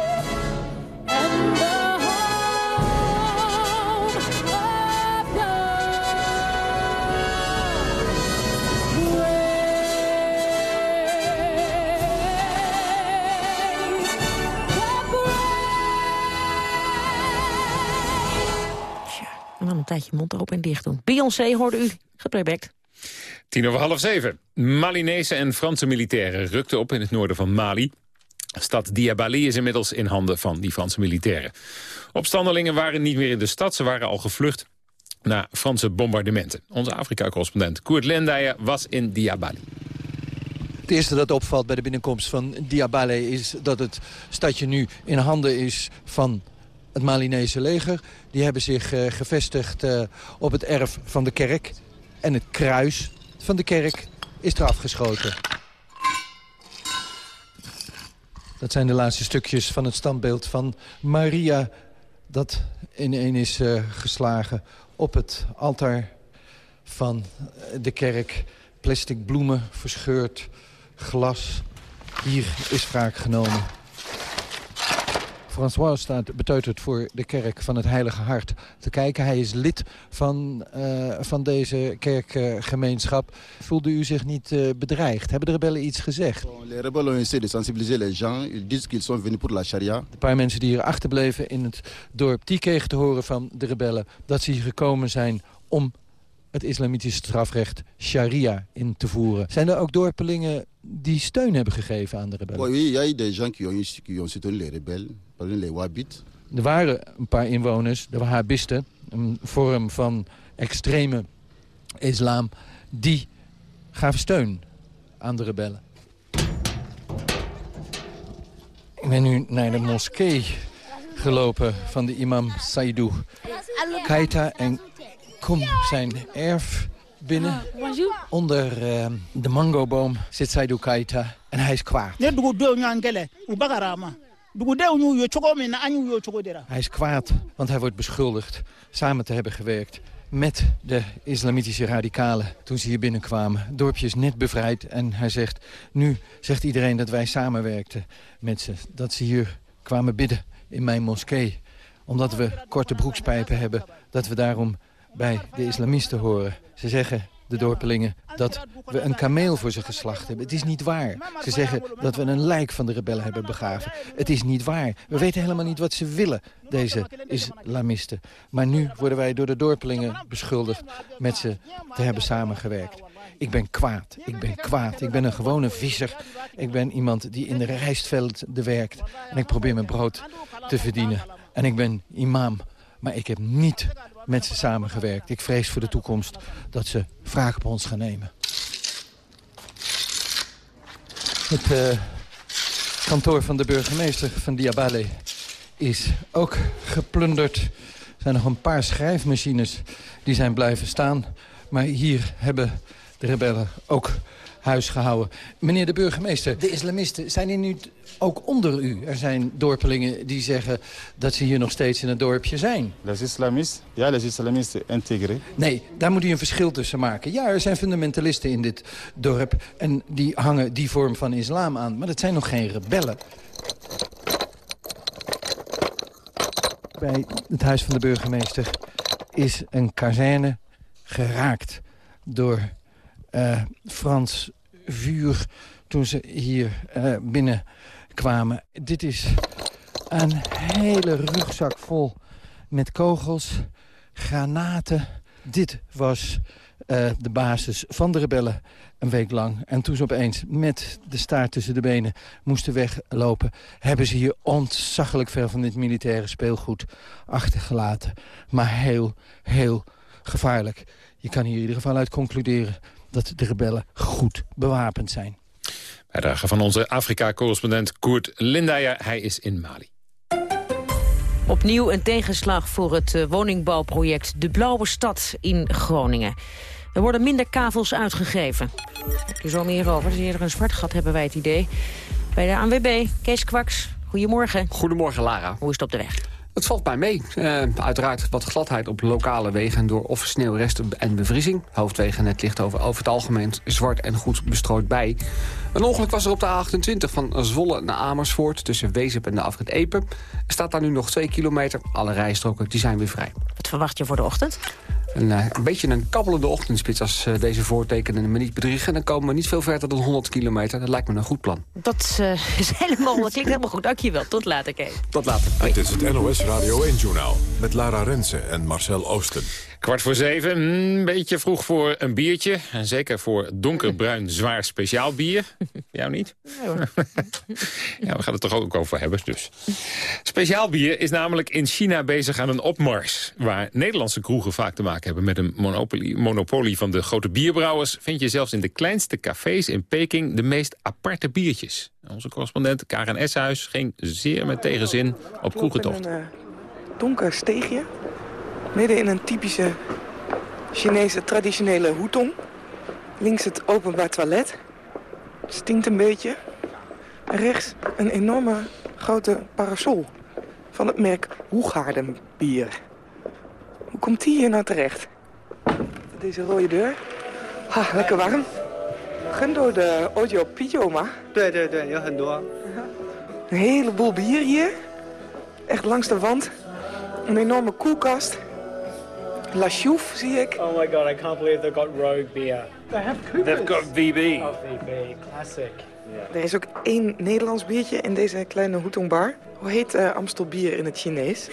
Mond erop en dicht doen. Beyoncé hoorde u, geplaybacked. Tien over half zeven. Malinese en Franse militairen rukten op in het noorden van Mali. Stad Diabali is inmiddels in handen van die Franse militairen. Opstandelingen waren niet meer in de stad, ze waren al gevlucht naar Franse bombardementen. Onze Afrika-correspondent Koert Lendijer was in Diabali. Het eerste dat opvalt bij de binnenkomst van Diabale is dat het stadje nu in handen is van het Malinese leger. Die hebben zich uh, gevestigd uh, op het erf van de kerk. En het kruis van de kerk is eraf geschoten. Dat zijn de laatste stukjes van het standbeeld van Maria... dat ineen is uh, geslagen op het altaar van de kerk. Plastic bloemen, verscheurd glas. Hier is wraak genomen. François staat beteuterd voor de kerk van het Heilige Hart te kijken. Hij is lid van, uh, van deze kerkgemeenschap. Voelde u zich niet uh, bedreigd? Hebben de rebellen iets gezegd? Les rebelles ont essayé de sensibiliser les gens. Ils disent qu'ils sont venus pour la charia. De paar mensen die hier achterbleven in het dorp... die kregen te horen van de rebellen dat ze hier gekomen zijn om het islamitische strafrecht sharia in te voeren. Zijn er ook dorpelingen die steun hebben gegeven aan de rebellen? Oui, il y a eu des gens qui ont, qui ont soutenu les rebelles, Er waren een paar inwoners, de Wahhabisten, een vorm van extreme islam, die gaven steun aan de rebellen. Ik ben nu naar de moskee gelopen van de imam Saidou Keita en kom zijn erf binnen. Onder uh, de mangoboom zit Saidou Keita en hij is kwaad. Hij is kwaad, want hij wordt beschuldigd samen te hebben gewerkt met de islamitische radicalen toen ze hier binnenkwamen. Het dorpje is net bevrijd en hij zegt... nu zegt iedereen dat wij samenwerkten met ze. Dat ze hier kwamen bidden in mijn moskee. Omdat we korte broekspijpen hebben, dat we daarom bij de islamisten horen. Ze zeggen de dorpelingen, dat we een kameel voor ze geslacht hebben. Het is niet waar. Ze zeggen dat we een lijk van de rebellen hebben begraven. Het is niet waar. We weten helemaal niet wat ze willen, deze islamisten. Maar nu worden wij door de dorpelingen beschuldigd met ze te hebben samengewerkt. Ik ben kwaad, ik ben kwaad. Ik ben een gewone visser. Ik ben iemand die in de rijstvelden werkt. En ik probeer mijn brood te verdienen. En ik ben imam. Maar ik heb niet met ze samengewerkt. Ik vrees voor de toekomst dat ze wraak op ons gaan nemen. Het uh, kantoor van de burgemeester van Diabale is ook geplunderd. Er zijn nog een paar schrijfmachines die zijn blijven staan. Maar hier hebben de rebellen ook huis gehouden. Meneer de burgemeester, de islamisten zijn hier nu ook onder u. Er zijn dorpelingen die zeggen dat ze hier nog steeds in het dorpje zijn. Les islamistes, ja, les islamistes intégrés. Nee, daar moet u een verschil tussen maken. Ja, er zijn fundamentalisten in dit dorp en die hangen die vorm van islam aan. Maar dat zijn nog geen rebellen. Bij het huis van de burgemeester is een kazerne geraakt door uh, Frans vuur toen ze hier uh, binnenkwamen. Dit is een hele rugzak vol met kogels, granaten. Dit was uh, de basis van de rebellen een week lang. En toen ze opeens met de staart tussen de benen moesten weglopen... hebben ze hier ontzaglijk veel van dit militaire speelgoed achtergelaten. Maar heel, heel gevaarlijk. Je kan hier in ieder geval uit concluderen dat de rebellen goed bewapend zijn. Bijdrage van onze Afrika-correspondent Koert Lindeyer. Hij is in Mali. Opnieuw een tegenslag voor het eh, woningbouwproject De Blauwe Stad in Groningen. Er worden minder kavels uitgegeven. Er zo meer over. Het is eerder een zwart gat, hebben wij het idee. Bij de ANWB, Kees Kwaks, goedemorgen. Goedemorgen, Lara. Hoe is het op de weg? Het valt bij mee. Uh, uiteraard wat gladheid op lokale wegen door of sneeuwresten en bevriezing. Hoofdwegen net ligt over, over het algemeen zwart en goed bestrooid bij. Een ongeluk was er op de A28 van Zwolle naar Amersfoort... tussen Wezep en de afrit Epen. Er staat daar nu nog 2 kilometer. Alle rijstroken die zijn weer vrij. Wat verwacht je voor de ochtend? Een, uh, een beetje een kabbelende ochtendspits als uh, deze voortekenen me niet bedriegen. Dan komen we niet veel verder dan 100 kilometer. Dat lijkt me een goed plan. Dat uh, is helemaal, dat klinkt helemaal goed. Dankjewel. Tot later, Kees. Tot later. Dit is het NOS Radio 1-journaal met Lara Rensen en Marcel Oosten. Kwart voor zeven, een beetje vroeg voor een biertje. En zeker voor donkerbruin zwaar speciaal bier. Jou niet? ja, we gaan het toch ook over hebben, dus. Speciaal bier is namelijk in China bezig aan een opmars. Waar Nederlandse kroegen vaak te maken hebben met een monopolie, monopolie van de grote bierbrouwers... vind je zelfs in de kleinste cafés in Peking de meest aparte biertjes. Onze correspondent Karen Eshuis ging zeer met tegenzin op kroegentocht. Een uh, donker steegje Midden in een typische Chinese traditionele hutong, Links het openbaar toilet. Stinkt een beetje. En rechts een enorme grote parasol van het merk Hoegaardenbier. Hoe komt die hier nou terecht? Deze rode deur. Ha, lekker warm. Gundo de Ojo Pijoma. Een heleboel bier hier. Echt langs de wand. Een enorme koelkast. La Chouf, zie ik. Oh my god, I can't believe they've got rogue beer. They have coopers. They've got VB. Oh, VB, classic. Er is ook één Nederlands biertje in deze kleine Hutongbar. Hoe heet uh, Amstel bier in het Chinees?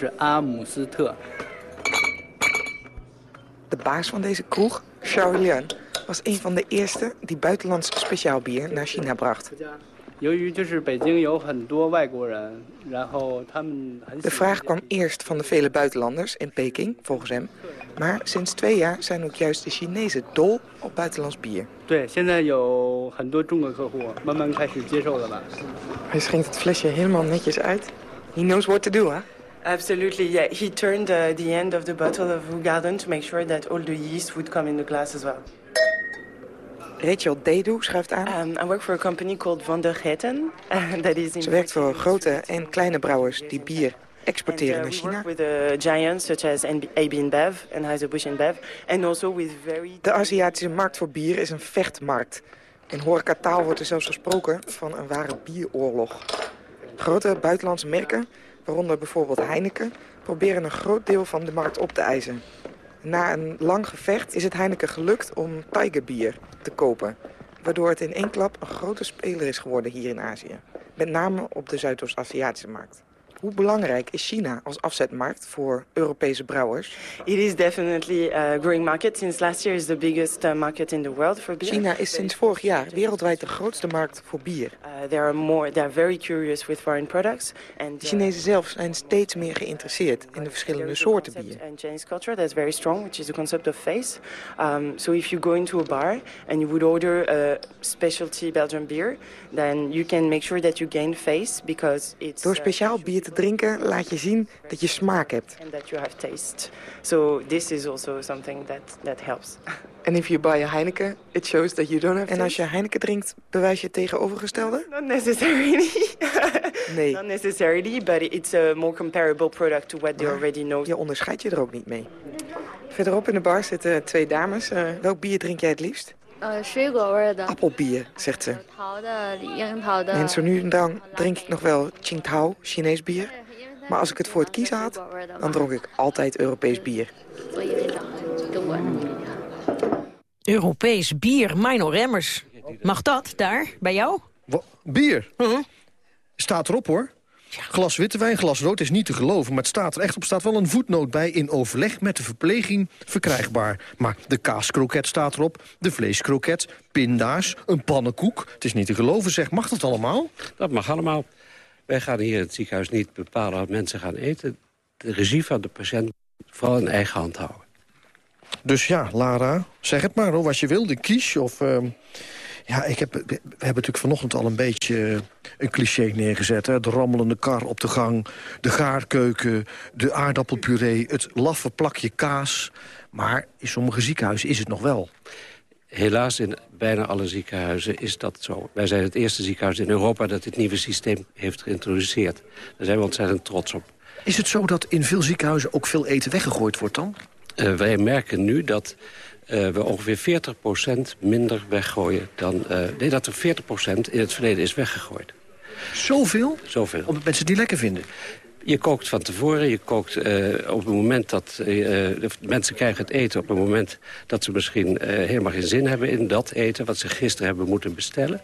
De baas van deze kroeg, Xiao Lian, was een van de eerste die buitenlands speciaal bier naar China bracht. De vraag kwam eerst van de vele buitenlanders in Peking, volgens hem. Maar sinds twee jaar zijn ook juist de Chinezen dol op buitenlands bier. Hij schenkt het flesje helemaal netjes uit. He knows what to do, hè? Absolutely, yeah. He turned uh, the end of the bottle of Garden to make sure that all the yeast would come in the glass as well. Rachel Dedu schuift aan. Um, I work for a company called Van der Getten. Uh, that is in Ze werkt voor grote en kleine brouwers die bier exporteren and, naar uh, China. We work with uh, giants such as AB InBev, Anheuser-Busch InBev, and also with very... De Aziatische markt voor bier is een vechtmarkt. In horecataal wordt er zelfs gesproken van een ware bieroorlog. Grote buitenlandse merken, waaronder bijvoorbeeld Heineken, proberen een groot deel van de markt op te eisen. Na een lang gevecht is het Heineken gelukt om Tigerbier te kopen. Waardoor het in één klap een grote speler is geworden hier in Azië. Met name op de Zuidoost-Aziatische markt. Hoe belangrijk is China als afzetmarkt voor Europese brouwers? It is definitely a growing market. Since last year is the biggest uh, market in the world for beer. China is sinds vorig jaar wereldwijd de grootste markt voor bier. Uh, they are more, they are very curious with foreign products. And, de Chinezen zelf zijn steeds meer geïnteresseerd in de verschillende soorten bier. And Chinese culture that's very strong, which is the concept of face. Um, so if you go into a bar and you would order a specialty Belgian beer, then you can make sure that you gain face because it's. Door speciaal bier te drinken laat je zien dat je smaak hebt. And that you have taste. So this is also something that that helps. And if you buy a Heineken, it shows that you don't have En als je Heineken drinkt, bewijs je het tegenovergestelde? Not necessarily. nee. Not necessarily, but it's a more comparable product to what they already know. Je onderscheidt je er ook niet mee. Verderop in de bar zitten twee dames. Uh, welk bier drink jij het liefst? Appelbier, zegt ze. En zo nu en dan drink ik nog wel Qingtao, Chinees bier. Maar als ik het voor het kiezen had, dan dronk ik altijd Europees bier. Europees bier, Mino Remmers. Mag dat daar, bij jou? Bier? Staat erop hoor. Glas witte wijn, glas rood is niet te geloven, maar het staat er echt op. staat wel een voetnoot bij in overleg met de verpleging verkrijgbaar. Maar de kaaskroket staat erop, de vleeskroket, pinda's, een pannenkoek. Het is niet te geloven zeg, mag dat allemaal? Dat mag allemaal. Wij gaan hier in het ziekenhuis niet bepalen wat mensen gaan eten. De regie van de patiënt vooral in eigen hand houden. Dus ja, Lara, zeg het maar hoor, wat je wil, de quiche of... Uh... Ja, ik heb, we hebben natuurlijk vanochtend al een beetje een cliché neergezet. Hè? De rammelende kar op de gang, de gaarkeuken, de aardappelpuree... het laffe plakje kaas. Maar in sommige ziekenhuizen is het nog wel. Helaas in bijna alle ziekenhuizen is dat zo. Wij zijn het eerste ziekenhuis in Europa dat dit nieuwe systeem heeft geïntroduceerd. Daar zijn we ontzettend trots op. Is het zo dat in veel ziekenhuizen ook veel eten weggegooid wordt dan? Uh, wij merken nu dat uh, we ongeveer 40% minder weggooien dan... Uh, nee, dat er 40% in het verleden is weggegooid. Zoveel? Zoveel. Omdat mensen niet lekker vinden? Je kookt van tevoren, je kookt uh, op het moment dat... De mensen krijgen het eten op het moment dat ze misschien helemaal geen zin hebben in dat eten... wat ze gisteren hebben moeten bestellen.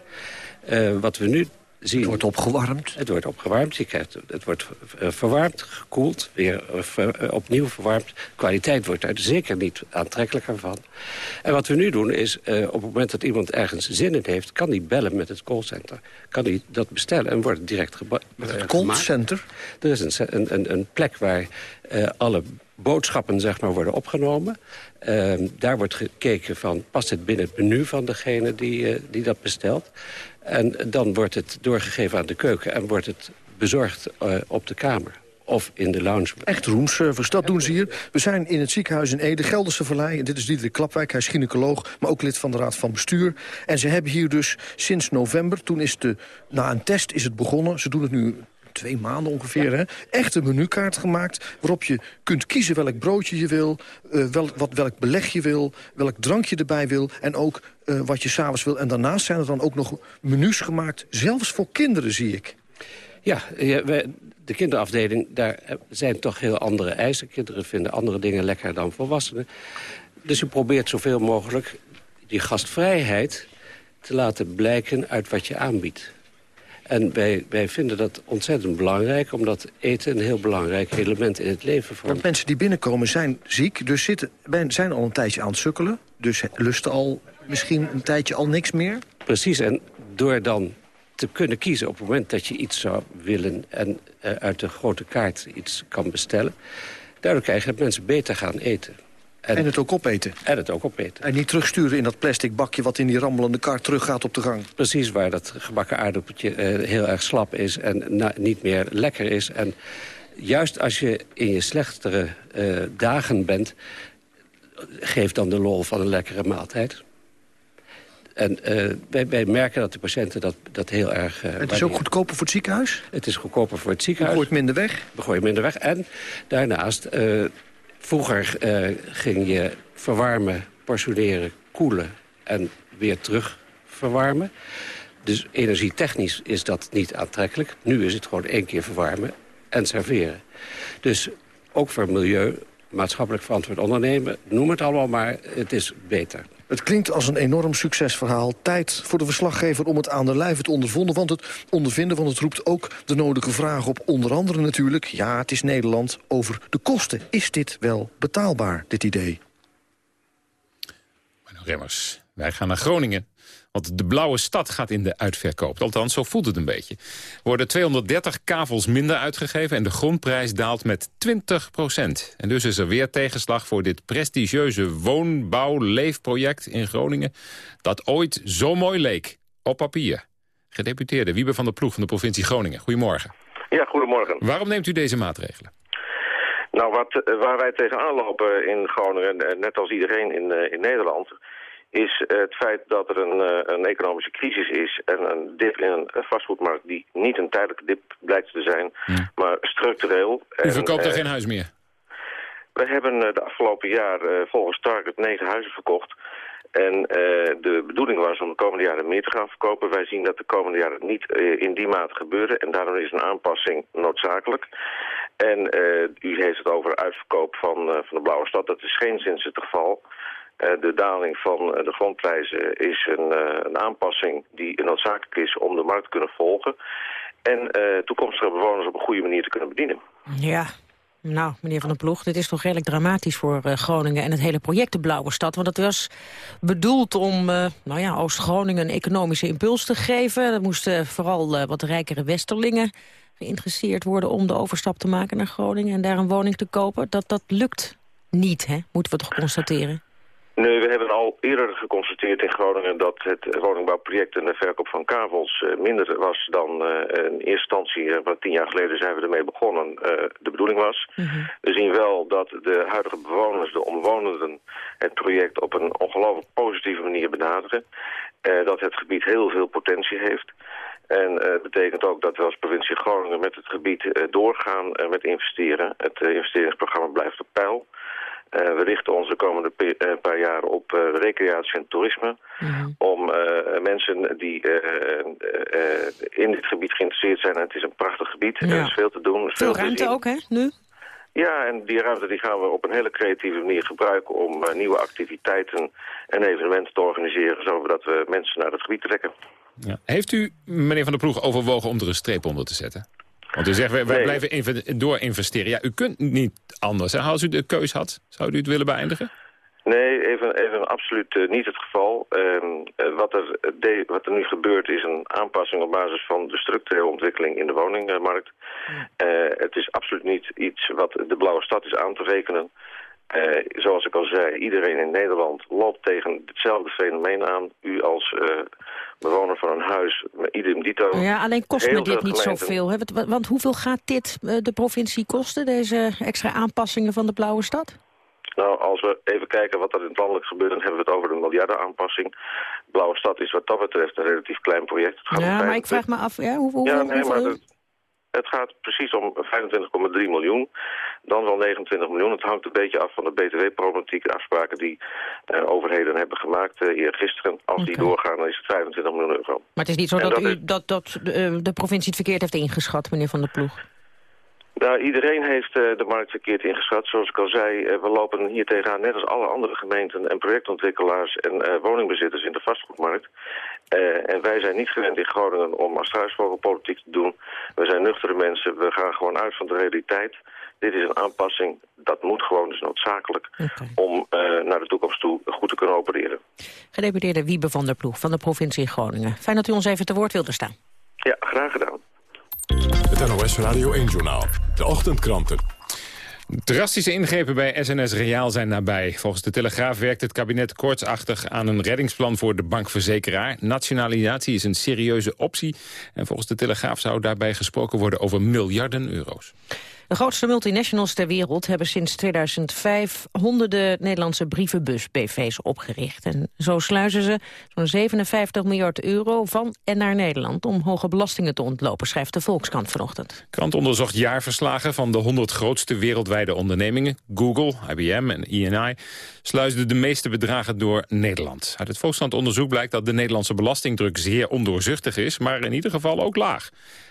wat we nu zien... Het wordt opgewarmd? Het wordt opgewarmd, je krijgt, het wordt verwarmd, gekoeld, weer ver, opnieuw verwarmd. Kwaliteit wordt er zeker niet aantrekkelijker van. En wat we nu doen is, op het moment dat iemand ergens zin in heeft... kan die bellen met het callcenter, kan die dat bestellen en wordt het direct gemaakt. Met het callcenter? Er is een, een, een plek waar alle boodschappen zeg maar, worden opgenomen. Uh, daar wordt gekeken van, past het binnen het menu van degene die, uh, die dat bestelt. En dan wordt het doorgegeven aan de keuken en wordt het bezorgd uh, op de kamer of in de lounge. Echt roomservice, dat doen ze hier. We zijn in het ziekenhuis in Ede, Gelderse Vallei. En dit is Diederik Klapwijk, hij is gynaecoloog, maar ook lid van de Raad van Bestuur. En ze hebben hier dus sinds november, toen is de, na een test is het begonnen. Ze doen het nu twee maanden ongeveer, ja. hè, echt een menukaart gemaakt... waarop je kunt kiezen welk broodje je wil, uh, wel, wat, welk beleg je wil... welk drankje erbij wil en ook uh, wat je s'avonds wil. En daarnaast zijn er dan ook nog menus gemaakt, zelfs voor kinderen, zie ik. Ja, de kinderafdeling, daar zijn toch heel andere eisen. Kinderen vinden andere dingen lekker dan volwassenen. Dus je probeert zoveel mogelijk die gastvrijheid te laten blijken uit wat je aanbiedt. En wij, wij vinden dat ontzettend belangrijk... omdat eten een heel belangrijk element in het leven vormt. Want mensen die binnenkomen zijn ziek, dus zitten, zijn al een tijdje aan het sukkelen. Dus lusten al misschien een tijdje al niks meer. Precies, en door dan te kunnen kiezen op het moment dat je iets zou willen... en uh, uit de grote kaart iets kan bestellen... daardoor krijg je dat mensen beter gaan eten. En, en, het ook opeten. En het ook opeten. En niet terugsturen in dat plastic bakje wat in die rammelende kar teruggaat op de gang. Precies, waar dat gebakken aardappeltje uh, heel erg slap is en na, niet meer lekker is. En juist als je in je slechtere uh, dagen bent... geef dan de lol van een lekkere maaltijd. En uh, wij, wij, merken dat de patiënten dat, dat heel erg... Uh, het is ook goedkoper voor het ziekenhuis? Het is goedkoper voor het ziekenhuis. Je gooit minder weg? We gooien minder weg. En daarnaast... Uh, Vroeger uh, ging je verwarmen, portioneren, koelen en weer terug verwarmen. Dus energietechnisch is dat niet aantrekkelijk. Nu is het gewoon één keer verwarmen en serveren. Dus ook voor milieu maatschappelijk verantwoord ondernemen. Noem het allemaal maar, het is beter. Het klinkt als een enorm succesverhaal. Tijd voor de verslaggever om het aan de lijve te ondervonden, want het ondervinden, want het roept ook de nodige vragen op. Onder andere natuurlijk, ja, het is Nederland, over de kosten. Is dit wel betaalbaar, dit idee? Remmers, wij gaan naar Groningen. Want de blauwe stad gaat in de uitverkoop. Althans, zo voelt het een beetje. Er worden 230 kavels minder uitgegeven... en de grondprijs daalt met 20 procent. En dus is er weer tegenslag voor dit prestigieuze woonbouw-leefproject in Groningen... dat ooit zo mooi leek, op papier. Gedeputeerde Wiebe van der Ploeg van de provincie Groningen. Goedemorgen. Ja, goedemorgen. Waarom neemt u deze maatregelen? Nou, wat, waar wij tegenaan lopen in Groningen, net als iedereen in, uh, in Nederland is het feit dat er een, uh, een economische crisis is en een dip in een vastgoedmarkt die niet een tijdelijke dip blijkt te zijn, maar structureel. U verkoopt er uh, geen huis meer? We hebben de afgelopen jaar volgens Target negen huizen verkocht. En de bedoeling was om de komende jaren meer te gaan verkopen. Wij zien dat de komende jaren niet in die mate gebeuren. En daarom is een aanpassing noodzakelijk. En u heeft het over uitverkoop van, van de Blauwe Stad. Dat is geen sinds het geval. Uh, de daling van uh, de grondprijzen is een, uh, een, aanpassing die noodzakelijk is om de markt te kunnen volgen. En toekomstige bewoners op een goede manier te kunnen bedienen. Ja, nou, meneer Van der Ploeg, dit is toch redelijk dramatisch voor Groningen en het hele project De Blauwe Stad. Want het was bedoeld om nou ja, Oost-Groningen een economische impuls te geven. Er moesten vooral wat rijkere westerlingen geïnteresseerd worden om de overstap te maken naar Groningen en daar een woning te kopen. Dat, dat lukt niet, hè? moeten we toch constateren? Nee, we hebben al eerder geconstateerd in Groningen dat het woningbouwproject en de verkoop van kavels uh, minder was dan uh, in eerste instantie, uh, wat tien jaar geleden zijn we ermee begonnen, de bedoeling was. Mm -hmm. We zien wel dat de huidige bewoners, de omwonenden, het project op een ongelooflijk positieve manier benaderen. dat het gebied heel veel potentie heeft. En dat betekent ook dat we als provincie Groningen met het gebied doorgaan met investeren. Het investeringsprogramma blijft op peil. Uh, we richten ons de komende uh, paar jaar op uh, recreatie en toerisme. Mm -hmm. Om mensen die in dit gebied geïnteresseerd zijn. En het is een prachtig gebied. Ja. Er is veel te doen. Veel ruimte ook, hè, nu? Ja, en die ruimte die gaan we op een hele creatieve manier gebruiken... om nieuwe activiteiten en evenementen te organiseren... zodat we mensen naar het gebied trekken. Ja. Heeft u, meneer Van der Ploeg, overwogen om er een streep onder te zetten? Want u zegt, wij, wij nee. blijven inv door investeren. Ja, u kunt niet anders. Hè? Als u de keus had, zou u het willen beëindigen? Nee, even, even absoluut uh, niet het geval. Uh, uh, wat, er de, wat er nu gebeurt is een aanpassing op basis van de structurele ontwikkeling in de woningmarkt. het is absoluut niet iets wat de blauwe stad is aan te rekenen. Zoals ik al zei, iedereen in Nederland loopt tegen hetzelfde fenomeen aan. U als bewoner van een huis, idem dito. Ja, alleen kost me dit niet zoveel. Hè? Want, hoeveel gaat dit uh, de provincie kosten, deze extra aanpassingen van de Blauwe Stad? Nou, als we even kijken wat er in het landelijk gebeurt... dan hebben we het over een miljardenaanpassing. Blauwe Stad is wat dat betreft een relatief klein project. Ja, maar ik vraag me af, ja, hoeveel... Ja, nee, maar het, het gaat precies om 25,3 miljoen dan wel 29 miljoen. Het hangt een beetje af van de btw-problematiek, de afspraken die uh, overheden hebben gemaakt uh, eergisteren. Als okay. die doorgaan, dan is het 25 miljoen euro. Maar het is niet zo dat, dat, u, is... dat, dat de, de provincie het verkeerd heeft ingeschat, meneer Van der Ploeg? Nou, iedereen heeft uh, de markt verkeerd ingeschat. Zoals ik al zei, uh, we lopen hier tegenaan, net als alle andere gemeenten en projectontwikkelaars en uh, woningbezitters in de vastgoedmarkt. En wij zijn niet gewend in Groningen om als struisvogelpolitiek te doen. We zijn nuchtere mensen, we gaan gewoon uit van de realiteit. Dit is een aanpassing, dat moet gewoon, dus noodzakelijk... Okay. om naar de toekomst toe goed te kunnen opereren. Gedeputeerde Wiebe van der Ploeg van de provincie Groningen. Fijn dat u ons even te woord wilde staan. Ja, graag gedaan. Het NOS Radio 1-journaal. De ochtendkranten. Drastische ingrepen bij SNS Reaal zijn nabij. Volgens de Telegraaf werkt het kabinet kortsachtig aan een reddingsplan voor de bankverzekeraar. Nationalisatie is een serieuze optie. En volgens de Telegraaf zou daarbij gesproken worden over miljarden euro's. De grootste multinationals ter wereld hebben sinds 2005 honderden Nederlandse brievenbus-BV's opgericht. En zo sluizen ze zo'n 57 miljard euro van en naar Nederland om hoge belastingen te ontlopen, schrijft de Volkskrant vanochtend. krant onderzocht jaarverslagen van de 100 grootste wereldwijde ondernemingen. Google, IBM en ENI sluisden de meeste bedragen door Nederland. Uit het Volkskrant onderzoek blijkt dat de Nederlandse belastingdruk zeer ondoorzichtig is, maar in ieder geval ook laag.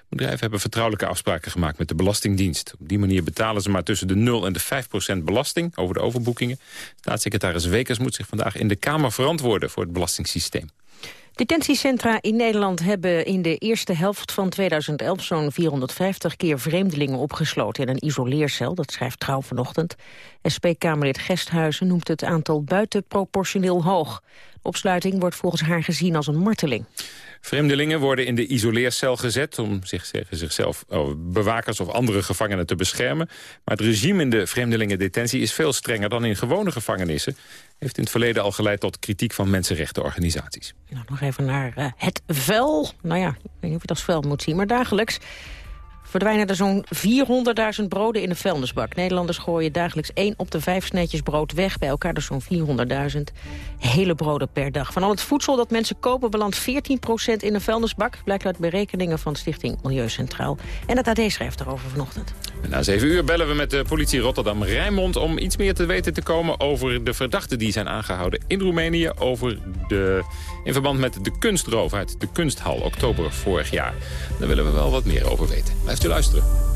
Bedrijven hebben vertrouwelijke afspraken gemaakt met de Belastingdienst. Op die manier betalen ze maar tussen de 0 en de 5 procent belasting over de overboekingen. Staatssecretaris Wekers moet zich vandaag in de Kamer verantwoorden voor het belastingssysteem. Detentiecentra in Nederland hebben in de eerste helft van 2011 zo'n 450 keer vreemdelingen opgesloten in een isoleercel. Dat schrijft Trouw vanochtend. SP-Kamerlid Gesthuizen noemt het aantal buitenproportioneel hoog. Opsluiting wordt volgens haar gezien als een marteling. Vreemdelingen worden in de isoleercel gezet om zich, zichzelf oh, bewakers of andere gevangenen te beschermen. Maar het regime in de vreemdelingendetentie is veel strenger dan in gewone gevangenissen. Heeft in het verleden al geleid tot kritiek van mensenrechtenorganisaties. Nou, nog even naar uh, het vuil. Nou ja, ik weet niet of je het als vuil moet zien, maar dagelijks verdwijnen er zo'n 400.000 broden in de vuilnisbak. Nederlanders gooien dagelijks 1 op de 5 snetjes brood weg. Bij elkaar dus zo'n 400.000 hele broden per dag. Van al het voedsel dat mensen kopen belandt 14% in de vuilnisbak. Blijkt uit berekeningen van Stichting Milieucentraal. En het AD schrijft erover vanochtend. Na 7 uur bellen we met de politie Rotterdam-Rijnmond... om iets meer te weten te komen over de verdachten die zijn aangehouden in Roemenië... Over de, in verband met de kunstroof uit de kunsthal oktober vorig jaar. Daar willen we wel wat meer over weten. Blijft u luisteren.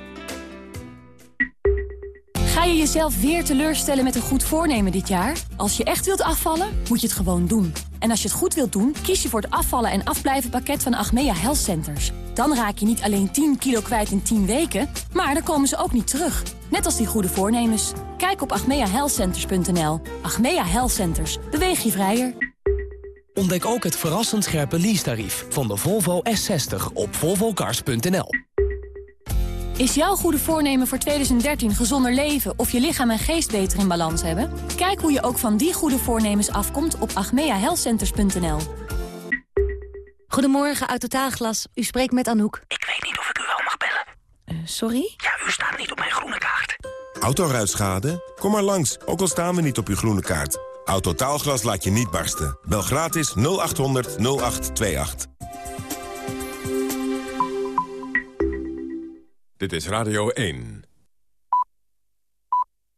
Ga je jezelf weer teleurstellen met een goed voornemen dit jaar? Als je echt wilt afvallen, moet je het gewoon doen. En als je het goed wilt doen, kies je voor het afvallen en afblijven pakket van Achmea Health Centers. Dan raak je niet alleen 10 kilo kwijt in 10 weken, maar dan komen ze ook niet terug. Net als die goede voornemens. Kijk op achmeahealthcenters.nl. Achmea Health Centers. Beweeg je vrijer. Ontdek ook het verrassend scherpe leasetarief van de Volvo S60 op volvocars.nl. Is jouw goede voornemen voor 2013 gezonder leven of je lichaam en geest beter in balans hebben? Kijk hoe je ook van die goede voornemens afkomt op agmeahealthcenters.nl. Goedemorgen, Autotaalglas. U spreekt met Anouk. Ik weet niet of ik u wel mag bellen. Uh, sorry? Ja, u staat niet op mijn groene kaart. Autoruitschade? Kom maar langs, ook al staan we niet op uw groene kaart. Autotaalglas laat je niet barsten. Bel gratis 0800 0828. Dit is Radio 1.